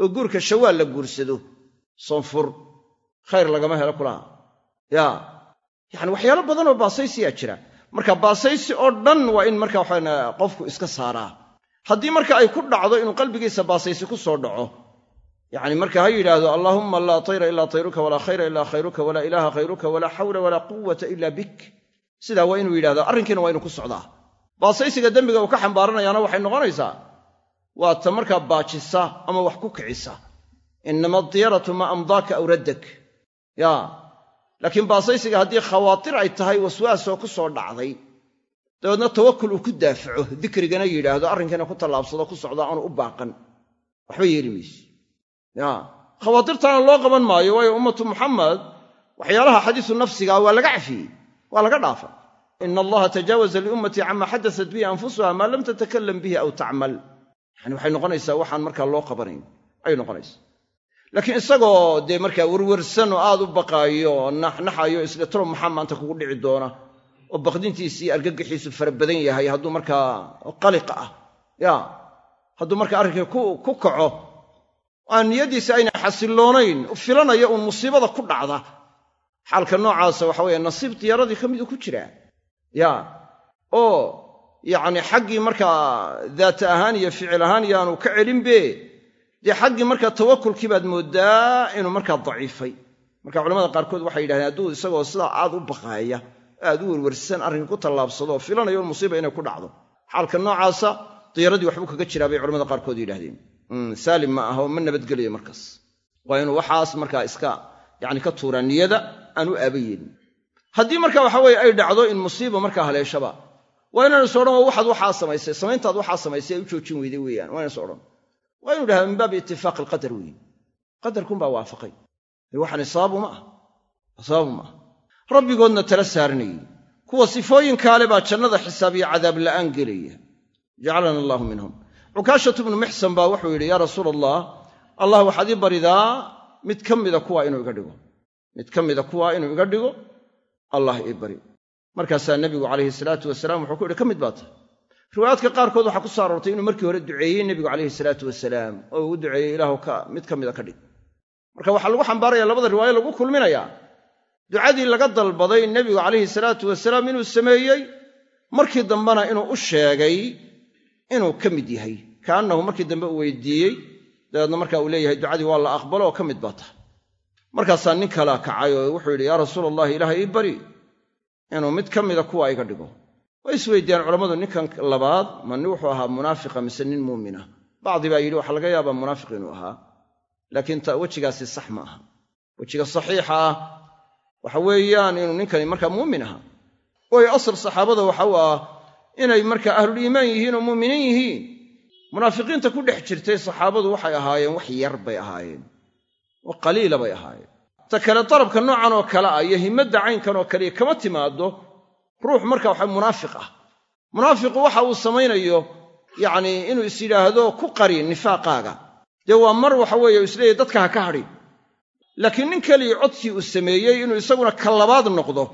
Speaker 1: Oo guurka shawaal la guursado soonfur khayr lagama helo kulaha yaa yacani waxyaalo badanoo baasaysiyaa jira. Marka baasaysi oo dhan waa in marka waxaan qofku iska saaraa. Haddii marka ay ku dhacdo inuu qalbigiisa baasaysi ku soo dhaco yacni marka ha yidhaahdo allaahumma laa tayra ilaa tayruka walaa khayra ilaa khayruka walaa ilaaha khayruka walaa xawla walaa quwata ila bik. Sidaa waa inuu yidhahdo arrinkiina waa inuu ku socdaa. Baasaysiga dembiga uu ka xambaaranayaana waxay noqonaysaa waa ta markaa baajisa ama wax ku kicisa. Inama adiyaratu maa amdaaka aw raddak. Ya. Laakiin baasaysiga haddii khawaatir ay tahay waswaasoo ku soo dhacday dabeedna tawakul uu ku daafaco dikrigana yidhaahdo arrinkiina ku tallaabsado ku socdaa aanu u baaqan. Waxba yeeli mayso khawaatirtaana loo qaban maayo waayo ummatu muxamed waxyaalaha xadiisu nafsiga waa laga cafiyey waa laga dhaafa. Ina allaha tajaawaza liummatii cama xadasat bihi anfusuha maa lam tatakalam bihi aw tacmal yani waxay noqonaysaa waxaan markaa loo qabanayn. Ayay noqonaysaa laakiin isagoo dee markaa werwersan oo aad u baqaayo naxnaxayo isle tolo maxaa maanta kugu dhici doona oo baqdintiisi iyo argagaxiisu fara badan yahay hadduu markaa qaliqa ah. Ya. Hadduu markaa arrinkii ku kaco aan niyadiisi aynay xasiloonayn filanaya uun musiibada ku dhacda. Xaalka noocaasa waxa weeye nasiib diyaaradii ka miduu ku jiraa ya oo yacni xaggii markaa daata ahaan iyo ficil ahaan yaanu ka celinbe dee xaggii markaa tawakulkii baad mooddaa inuu markaa daciifay. Marka culamada qaarkood waxay yidhahdeen hadduu isagoo sidaa aad u baqaaya aad u werwersan arrinka ku tallaabsado oo filanayo musiiba inay ku dhacdo. Xaalka noocaasa diyaaradii waxbuu kaga jiraa bay culamada qaarkood yidhahdeen saalim ma aha oo ma nabadgelayo markaas. Waa inuu waxaas markaa iska yacni ka tuuraa niyada aan u aabayeelin haddii marka waxa weye ay dhacdo in musiiba markaa haleeshaba waa inaan is odhan waxaad waxaa samaysay samayntaad waxaa samaysay ay u joojin weyday weeyaan waa inan is odhan. Waa inu dhaha min baabi itifaaq alqadar weeye qadarkunbaa waafaqay. Waxani sababu ma ah. Sababu ma ah. Rabbigoodna tala saaranayey kuwa sifooyinkaale baa jannada xisaab iyo cadaab la'aan gelaya. Jacalana allahu minhum cukaashatu bnu mixsan baa wuxuu yidhi yaa rasuula allah allah waxaad ii baridaa mid ka mida kuwa inuu iga dhigo. Mid ka mida kuwa inuu iga dhigo allah ii bari. Markaasaa nebigu calayhi salaatu wasalaam wuxuu ku yidhi ka mid baa tahay. Riwaayaadka qaarkood waxaa ku soo aroortay inuu markii hore duceeyey nebigu calayhi salaatu wasalaam oo uu duceeyey ilaahu mid ka mida ka dhig. Marka waxaa lagu xambaaraya labada riwaayo lagu kulminayaa. Ducadii laga dalbaday nebigu calayhi salaatu wasalaam inuu sameeyey markii dambena inuu u sheegay inuu ka mid yahay. Kaannahu markii dambe uu weydiiyey dabeedna marka uu leeyahay ducadii waa la aqbalo oo ka mid baa tahay. Markaasaa nin kalaa kacay oo wuxuu yidhi yaa rasuula allahi ilaahay ii bari inuu mid ka mida kuwa iga dhigo. Way isweydiiyaan culammadu ninkan labaad ma nin wuxuu ahaa munaafiqa mise nin muumina bacdi baa yidhi waxaa laga yaabaa munaafiq inuu ahaa. Laakiin wejigaasi sax ma aha. Wejiga saxiixa ah. Waxa weeyaan inuu ninkani markaa muumin ahaa. Waayo asal saxaabada waxa u ah inay markaa ahluliimaan yihiin oo muuminiin yihiin. Munaafiqiinta ku dhex jirtay saxaabadu waxay ahaayeen wax yar bay ahaayeen. Oo qaliila bay ahaayeen. Ta kale darabka noocan oo kale ah iyo himmadda caynkan oo kaliya kama timaaddo ruux marka waxa munaafiq ah. Munaafiqu waxa uu samaynayo yacnii inuu is yidhaahdo ku qari nifaaqaaga. Dee waa mar waxa weeye isleeyahy dadka ha ka hadhin. Laakiin nin keligii codkii uu sameeyey inuu isaguna ka labaad noqdo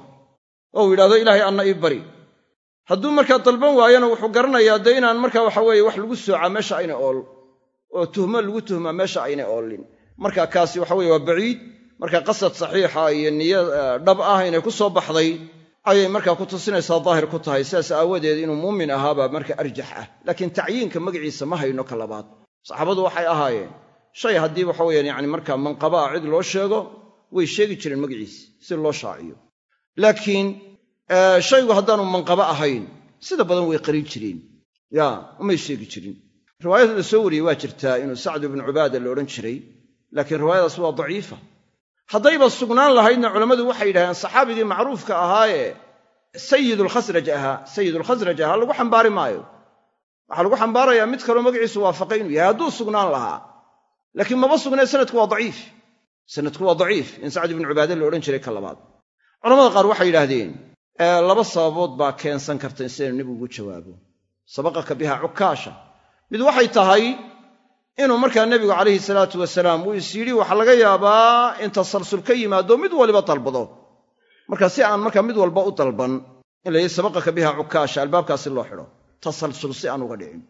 Speaker 1: oo uu yidhahdo ilaahay anna ii bari hadduu markaa dalban waayona wuxuu garanayaa dee inaan markaa waxa weeye wax lagu soocaa meesha ayna ool oo tuhmo lagu tuhmaa meesha aynay oolin. Marka kaasi waxa weye waa baciid. Marka qasad saxiixa iyo niyo dhab ah inay ku soo baxday ayay markaa ku tusinaysaa daahir ku tahay. Sidaas aawadeed inuu muumin ahaabaa marka arjax ah. Laakiin tacyiinka magaciisa ma hayno ka labaad. Saxaabadu waxay ahaayeen shay haddii waxa weyaan yani markaa manqaba ah cid loo sheego way sheegi jireen magaciisa si loo shaaciyo. Laakiin shaygu haddaanu manqabo ahayn sida badan way qarin jireen. Ya umay sheegi jirin riwaayada la soo wariyey waa jirtaa inuu sacd ibnu cubaada la odhan jiray laakiin riwaayadaas waa daciifa. Haddayba sugnaan lahaydna culammadu waxay yidhahdeen saxaabigii macruufka ahaayee sayidulkhasraj ahaa sayidulkhasraj ahaa lagu xambaari maayo. Waxaa lagu xambaarayaa mid kaloo magaciisu waafaqay inuu yahay hadduu sugnaan lahaa. Laakiin maba sugnee sanadku waa daciif. Sanadku waa daciif in sacd ibnu cubaade la odhan jiray ka labaad. Culamada qaar waxay yidhaahdeen laba sababood baa keensan karta in sidaynu nebigu ugu jawaabo. Sabaqaka biha cukaasha. Mid waxay tahay inuu markaa nebigu calayhi salaatu wasalaam uu is yidhi waxaa laga yaabaa in tasalsul ka yimaado mid waliba dalbado. Marka si aan markaa mid walba u dalban in sabaqaka biha cukaasha albaabkaasi loo xidho. Tasalsul si aan uga dhicin.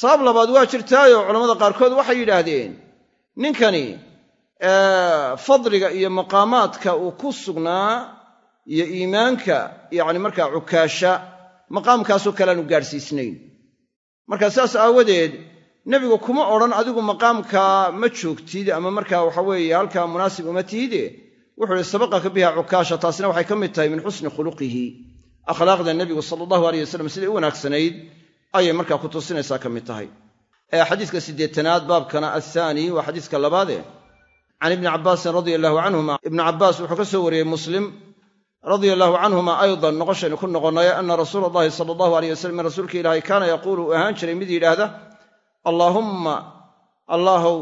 Speaker 1: Sabab labaad waa jirtaayo culammada qaarkood waxay yidhaahdeen ninkani fadliga iyo maqaamaadka uu ku sugnaa iyo iimaanka yacni markaa cukaasha maqaamkaasoo kale aanu gaadhsiisnayn. Marka sidaas aawadeed nebigu kuma odhan adigu maqaamkaa ma joogtid ama markaa waxa weeye halkaa munaasib uma tihide wuxuu ihi sabaqaka biha cukaasha taasina waxay ka mid tahay min xusni khuluqihi. Akhlaaqda nebigu sala allahu aleyh wasalam siday u wanaagsanayd ayay markaa ku tusinaysaa ka mid tahay. Xadiiska siddeetanaad baabkana athaani waa xadiiska labaade can ibni cabbaasin radia allahu canhuma ibnu cabbaas wuxuu ka soo wariyey muslim radia allahu canhuma aydan noqoshaynu ku noqonnay ana rasuula allahi sala allahu aleyh wasalam rasuulka ilaahay kaana yaquulu uu ahaan jiray mid yidhaahda allaahumma allaahow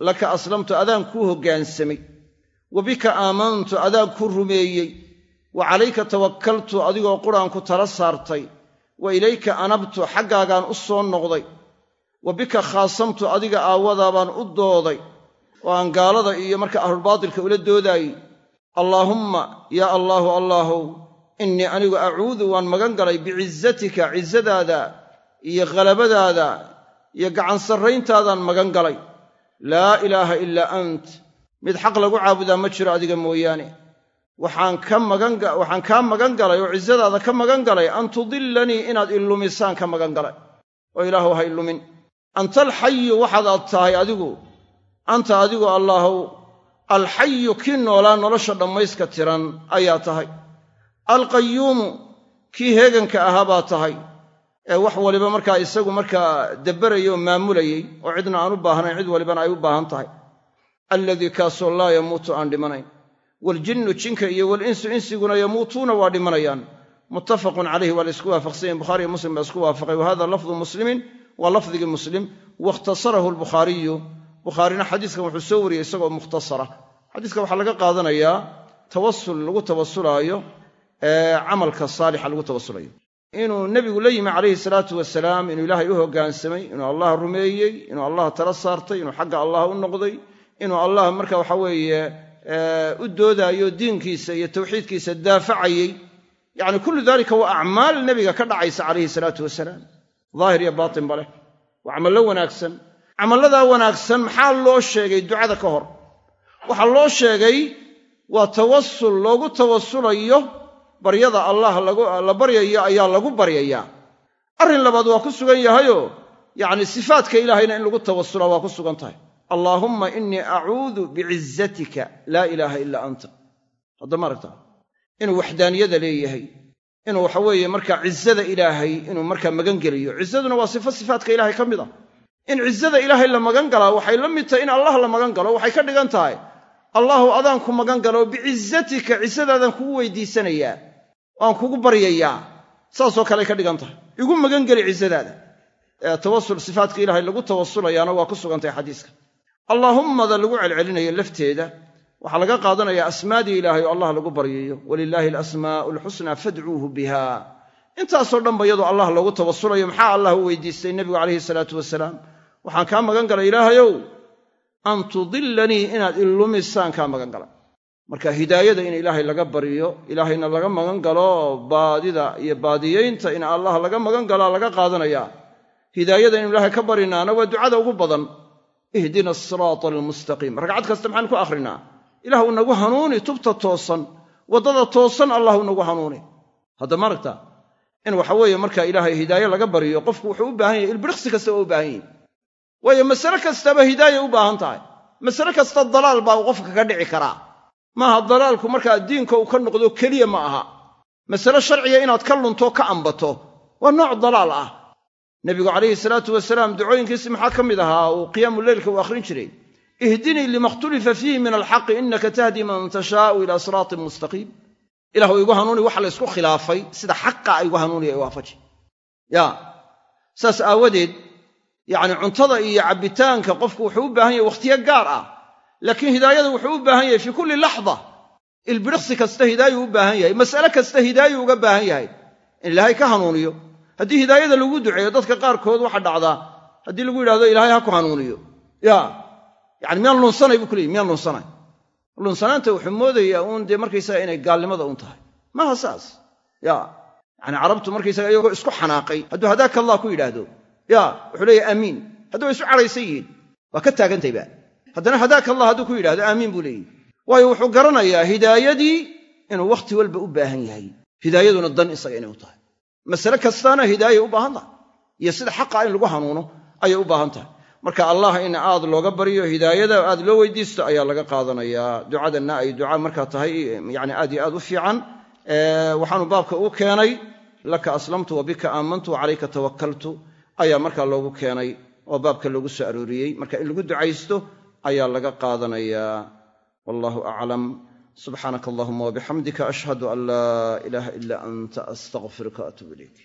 Speaker 1: laka aslamtu adaan kuu hoggaansamay wa bika aamantu adaan kuu rumeeyey wa calayka tawakkaltu adigoo quraan ku tala saartay wa ilayka anabtu xaggaagaan u soo noqday wa bika khaasamtu adiga aawadaabaan u dooday oo aan gaalada iyo marka ahlulbaatilka ula doodaayey allaahumma yaa allaahu allaahow innii anigu acuudu waan magan galay bicizatika cizadaada iyo khalabadaada iyo gacansarrayntaadaan magan galay. Laa ilaaha ilaa ant mid xaq lagu caabudaa ma jiro adiga mooyaane. Waxaan kaa magan galay oo cizadaada ka magan galay an tudillanii inaad ilumisaan ka magan galay. Oo ilaahu ha ilumin anta alxayu waxaad aad tahay adigu. Anta adigu allaahow alxayu kii noolaa nolosha dhammayska tiran ayaa tahay. Alqayuumu kii heeganka ahaa baa tahay. Ee wax waliba markaa isagu markaa dabbarayay oo maamulayey oo cidna aan u baahnayn cid walibana ay u baahan tahay. Alladii kaasoo laa yamuutu aan dhimanayn. Waljinnu jinka iyo walinsu insiguna yamuutuuna waa dhimanayaan. Muttafaqun calayhi waa la isku waafaqsanyahin bukhariiyo muslim baa isku waafaqay. Wa hada lafdu muslimin waa lafdigii muslim. Wakhtasarahu albukhaariyu bukhaarina xadiiskan wuxuu soo wariyey isagoo mukhtasara. Xadiiska waxaa laga qaadanayaa tawasul lagu tawasulaayo camalka saalixa lagu tawasulayo inuu nebigu la yimi calayhi salaatu wasalaam inuu ilaahay u hoggaansamay inuu allah rumeeyey inuu allah tala saartay inuu xagga allah u noqday inuu allah marka waxa weeye u doodaayo diinkiisa iyo tawxiidkiisa daafacayey. Yacni kullu dalika waa acmaal nebiga ka dhacaysa calayhi salaatu wasalaam. Daahir iyo baatin ba leh. Waa camallo wanaagsan camalladaa wanaagsan maxaa loo sheegay ducada ka hor? Waxaa loo sheegay waa tawasul loogu tawasulayo baryada allah la baryayo ayaa lagu baryayaa arrin labaad waa ku sugan yahayoo yacni sifaadka ilaahayna in lagu tawasula waa ku sugan tahay. Allaahumma innii acuudu bicizatika laa ilaaha ilaa anta. Haddama aragtaa inuu waxdaaniyada leeyahay inuu waxa weeye markaa cizada ilaahay inuu markaa magan geliyo. Cizaduna waa sifo sifaadka ilaahay ka mid ah in cizada ilaahay la magan galaa waxay la mid tahay in allah la magan galo waxay ka dhigan tahay allaahu adaan ku magan galo bicizatika cizadaadaan kugu weydiisanayaa waan kugu baryayaa. Saasoo kaley ka dhigan tahay. Igu magan geli cizadaada ee tawasul sifaatka ilaahay lagu tawasulayaana waa ku sugantahay xadiiska. Allaahummada lagu celcelinayo lafteeda. Waxaa laga qaadanayaa asmaadii ilaahay oo allah lagu baryayo walilaahi alasmaa'u alxusnaa fadcuuhu biha. Intaasoo dhanba iyadoo allah loogu tawasulayo maxaa allah u weydiistay nebigu calayhi salaatu wasalaam waxaan kaa magan galay ilaahayow an tudillanii inaad ilumisaan kaa magan galay marka hidaayada in ilaahay laga baryo ilaahayna laga magan galo baadida iyo baadiyaynta in allah laga magan galaa laga qaadanayaa hidaayada inu ilaahay ka barinaana waa ducada ugu badan. Ihdina asiraata almustaqiim ragcad kasta maxaan ku akhrinaa? Ilah u nagu hanuuni tubta toosan. Waddada toosan allah u nagu hanuuni. Hadda maaragta in waxa weeye marka ilaahay hidaaye laga baryo qofku wuxuu u baahan yahay ilbiriqsi kasta waa u baahan yahi waayo masale kastaba hidaaya u baahan tahay. Masale kasta dalaal baa uu qofka ka dhici karaa. Maaha dalaalku markaa diinka uu ka noqdo keliya ma aha. Masale sharciga inaad ka lunto ka ambato waa nooc dalaal ah. Nebigu calayhi salaatu wasalaam ducooyinkiisi maxaa ka mid ahaa? Uu qiyaamu leylka uu akhrin jiray. Ihdinii lima khtulifa fiihi min alxaqi innaka tahdi man tashaau ilaa siraatin mustaqiim. Ilahu igu hanuuni waxa la ysku khilaafay sida xaqa igu hanuuniya waafaji ya saas aawadeed yacni cuntada iyo cabbitaanka qofku wuxuu u baahan yahay wakhtiyo gaar ah. Laakiin hidaayada wuxuu u baahan yahay fii kulli laxda. Ilbiriqsi kasta hidaayuu u baahan yahay mas'ale kasta hidaayuu uga baahan yahay. In ilaahay ka hanuuniyo. Haddii hidaayada lagu duceeyo dadka qaarkood waxaa dhacdaa haddii lagu yidhahdo ilaahay ha ku hanuuniyo. Ya yani miyaan lunsanay buu ku leeyay miyaan lunsanay lunsanaanta wuxuu moodayaa uun dee markaysaga inay gaalnimada un tahay. Maaha saas ya yani carabtu markaysaga iyagoo isku xanaaqay hadduu hadaaka allah ku yidhaahdo ya wuxuu leeyahy aamiin hadduu way isu cadhaysan yihiin waa ka taagantayba haddana hadaaka allah hadduu ku yidhahdo aamiin buu leeyihi waayo wuxuu garanayaa hidaayadii inuu wakhti walba u baahan yahay. Hidaayaduna dan isaga inay u tahay. Masale kastaana hidaayay u baahan tahay. Iyo sida xaqa in lagu hanuuno ayay u baahan tahay. Marka allah in aad looga baryo hidaayada aad loo weydiisto ayaa laga qaadanayaa ducadanna ay duca markaa tahay yani aad iyo aad u fiican. Waxaanu baabka uu keenay laka aslamtu wa bika aamantu wa calayka ayaa markaa loogu keenay oo baabka loogu soo arooriyey. Marka in lagu ducaysto ayaa laga qaadanayaa wallahu aclam subxaanaka allahuma wabixamdika ashhadu an laa ilaaha ila anta astaqfiruka atuub ilayk